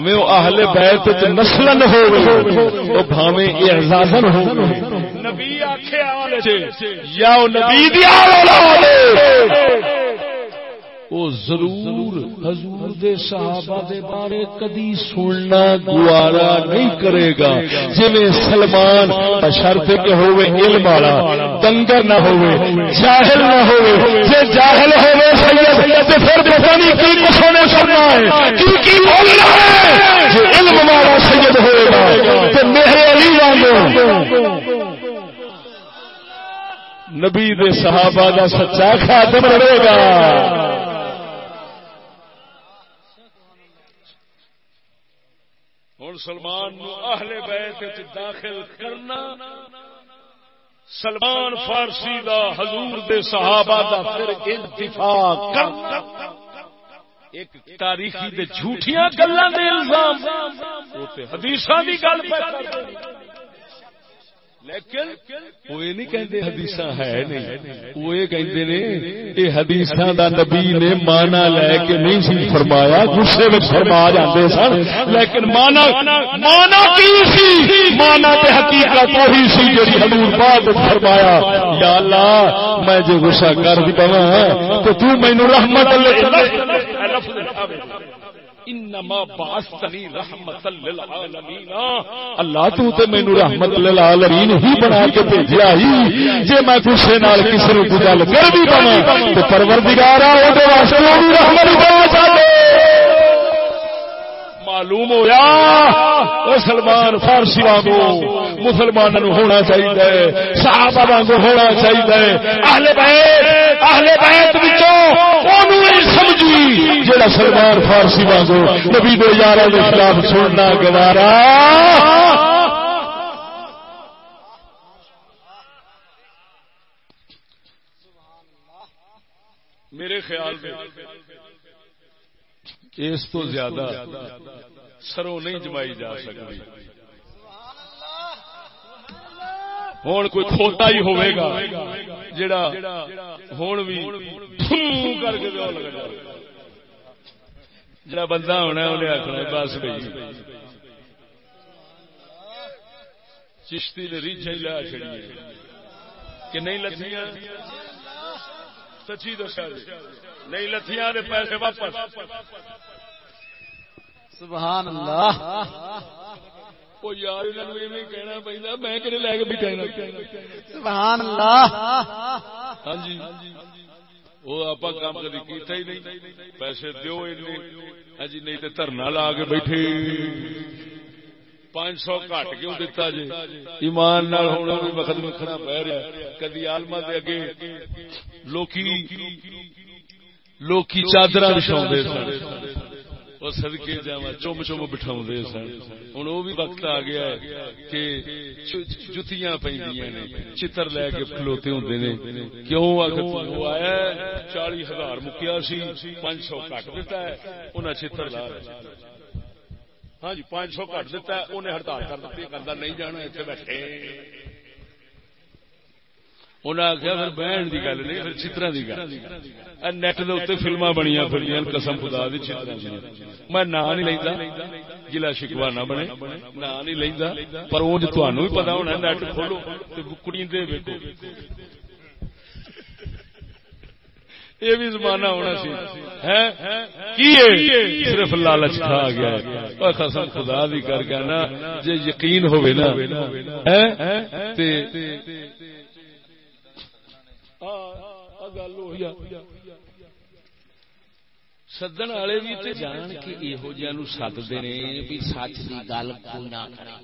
پاوے وہ اہل بیت نسلن ہو بھاوے اعزازن ہو نبی آخے یا نبی دی وہ ضرور حضور دے صحابہ دے بارے کدی سننا گوارا نہیں کرے گا۔ جی سلمان شرط کے ہوئے علم والا، دنگر نہ ہوئے جاہل نہ ہوئے جے جاہل ہوئے سید، تے پھر پتہ نہیں کی کچھ ہونے سننا ہے، کی کی بولنا ہے۔ جو علم والا سید ہوئے گا، تے میرے علی وانگو۔ نبی دے صحابہ دا سچا خاتم رہے گا۔ مسلمان نو اہل بیت داخل کرنا، سلمان فارسی دا حضور دے صحابہ دا پھر انتفاع کرنا۔ ایک تاریخی دے جھوٹیاں گلاں دے الزام او تے حدیثاں دی گل پہ لیکن وہ یہ نہیں کہتے ہے نہیں۔ وہ یہ نے دا نبی نے مانا لے کے نہیں سی فرمایا غصے میں فرما سن لیکن مانا مانا کی سی؟ مانا تے حقیقت وہی سی جی حضور پاک فرمایا۔ یا اللہ میں جو غصہ کر دی پوا تو تو مینوں رحمت اللہ انما باستنی رحمت للعالمین اللہ تو تے مینوں رحمت للعالمین ہی بنا کے بھیجیا ہی۔ جے میں غصے نال کسی نو گل کر بھی پواں تے پروردگار او دے واسطے رحمت بنا چاہے معلوم ہوا سلمان فارسی وانگو مسلمان ہونا چاہیے صحابہ وانگو ہونا چاہیے اہل بیت اہل بیت وچوں سمجھی جڑا سلمان فارسی وانگو۔ نبی دو یار کے خلاف سننا گوارا۔ میرے خیال میں اس تو زیادہ سرو نہیں جمائی جا سکتی۔ ہوں کوئی کھوتا ہی ہوئے گا جڑا ہوں بھی کر کے جڑا بندہ ہونا انہیں آخنا بس بھائی۔ چشتی نے ریچھا لا چڑی کہ نہیں لتیاں سچی دسا نہیں لتیاں پیسے واپس۔ سبحان اللہ۔ وہ یار کہنا پہنا میں لے کے سبحان اللہ۔ ہاں جی۔ وہ آپ کام کدی کیتا ہی نہیں۔ پیسے دو ہاں جی نہیں تو دھرنا لا کے بیٹھے۔ پانچ سو گھٹ کیوں دتا جی ایمان ہونا بھی وقت وکھنا پہ رہا کدی آلما دے اگے لوکی لوکی چادر بچھا سن۔ وہ سدکے جا چم چم بٹھا سن۔ ہوں وہ بھی وقت آ گیا ہے کہ جتیاں پہ چتر لے کے کھلوتے ہوں نے۔ کیوں وہ آیا چالی ہزار مکیا سی پانچ سو کٹ دتا ہے انہیں چتر لا ہاں جی پانچ سو کٹ دتا ہے انہیں ہڑتال کر دیتی کرتا نہیں جانا اتنے بیٹھے۔ انہیں آخیا پھر بہن کی گل نہیں، پھر چتر کی گل۔ نیٹ کے اتنے فلما بنیا پھر قسم خدا دی چتر میں نا نہیں لینا جلا شکوا نہ بنے۔ نا نہیں لینا پر وہ تمہیں بھی پتا ہونا نیٹ کھولو کڑی دے یہ بھی زمانہ ہونا سی۔ صرف لالچ کھا گیا۔ قسم خدا دی کر کے نا جی یقین ہوئے نا۔ سدن والے بھی تے جان کے یہو جہ سدتے نے بھی سچ کی گل کوئی نہ کرے۔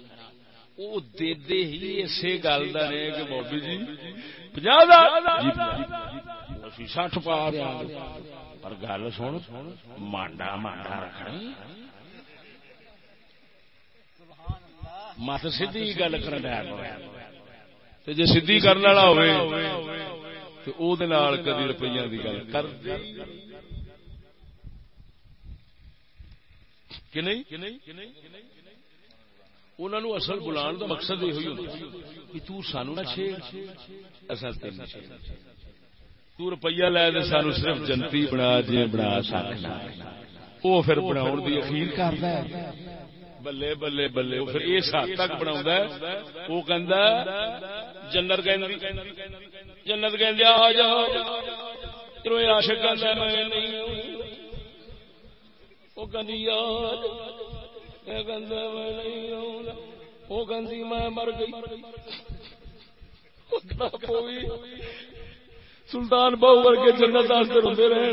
وہ دے دے ہی اسی گل کا نے کہ بابی جی, جی، سٹھ پا رہا پر گل سن، مانڈا مانڈا رکھنا۔ مت سی گل کر جی سی کرنے والا ہوئے کدی روپیے کی گل کر اصل بلا مقصد یہ ہوئی تانو نہ روپیہ لے دے سانو صرف جنتی بنا جی بنا سکنا وہ پھر بنا اخیر کرتا ہے بلے بلے بلے پھر اس حد تک بنا وہ جنر جنت کہ آ جاؤ۔ آشک وہ میں مر گئی۔ سلطان بہو ورگے جنت روتے رہے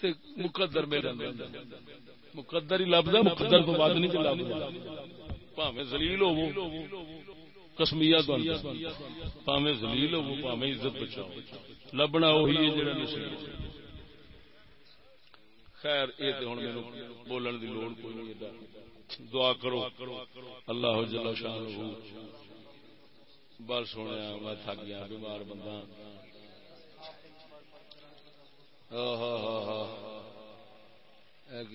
کرتے مقدر میں مقدر ہی لبدا مقدر تو بعد نہیں لبدا پاویں ذلیل ہو کسمیا پاویں ذلیل ہو پاویں عزت بچاؤ۔ لبنا وہی ہے جڑا نصیب خیر، یہ تو ہوں میرے بولن دی لوڑ کوئی نہیں دعا کرو۔ اللہ جل شان بس سونے میں تھک گیا، بیمار بندہ۔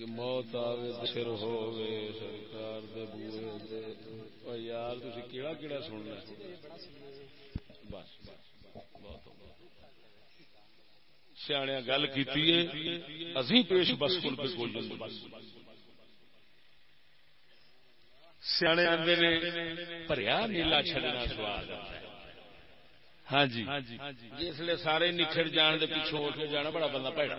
موت آوے سر ہوے سرکار دے بوئے یار تھی کیڑا کیڑا سننا بس بہت سیاح گل کی ازی پیش بس کن پہ کوئی سیانے آدھے نے پریا نیلا چڑنا سواد ہاں جی۔, ہاں جی۔ جس لیے سارے نکھر جان دے پیچھوں اٹھ کے جانا، بڑا بندہ پیڑا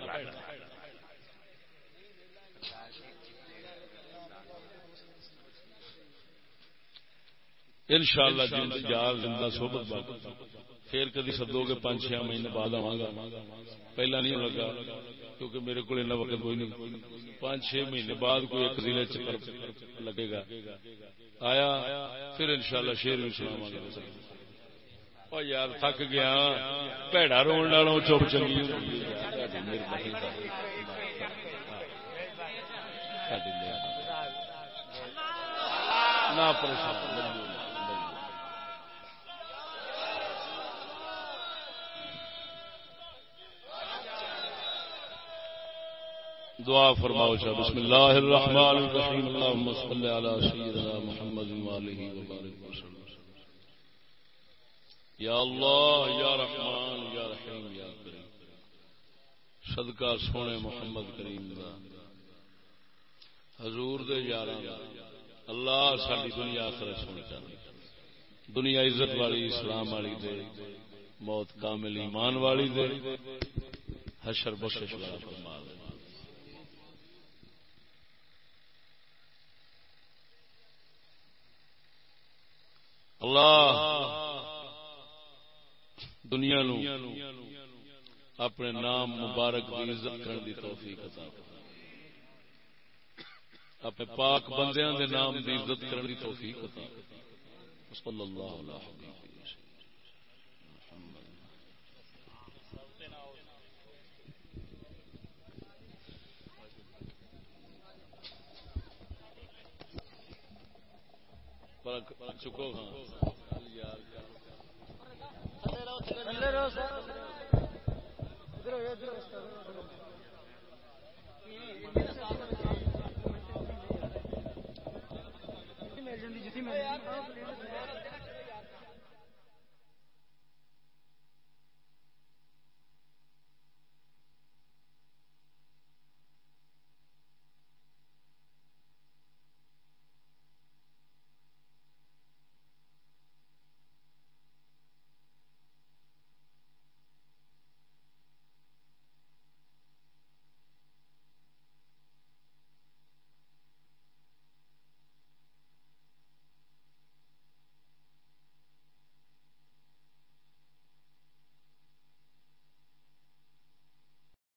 ان شاء اللہ جی زندہ صحبت بات پھر کدی سدو گے پانچ چھ مہینے بعد آوا گا۔ پہلا نہیں لگا، کیونکہ میرے کو وقت کوئی نہیں۔ پانچ چھ مہینے بعد کوئی ایک ضلع چکر لگے گا۔ آیا، پھر ان شاء اللہ شیر میں یار تھک گیا پیڑا رو والوں چپ چنگی نہ پریشان دعا فرماؤ شاہ بسم اللہ الرحمن الرحیم اللہم صلی علی سیدنا محمد وآلہ وبارک وسلم یا اللہ، یا رحمان، یا رحیم، یا کریم. صدقہ سونے محمد کریم دا. حضور دے یاراں دا. اللہ ساری دنیا آخر سونے چاہیے دنیا عزت والی، اسلام والی دے، موت کامل ایمان والی دے. حشر بخشش والا فرما دے. اللہ دنیا نو اپنے نام مبارک کی عزت کرنے کی توفیق عطا اپنے پاک بندیاں دے نام دی عزت کرنے کی توفیق عطا صلی اللہ علیہ وسلم۔ چکو۔ ہاں یار جی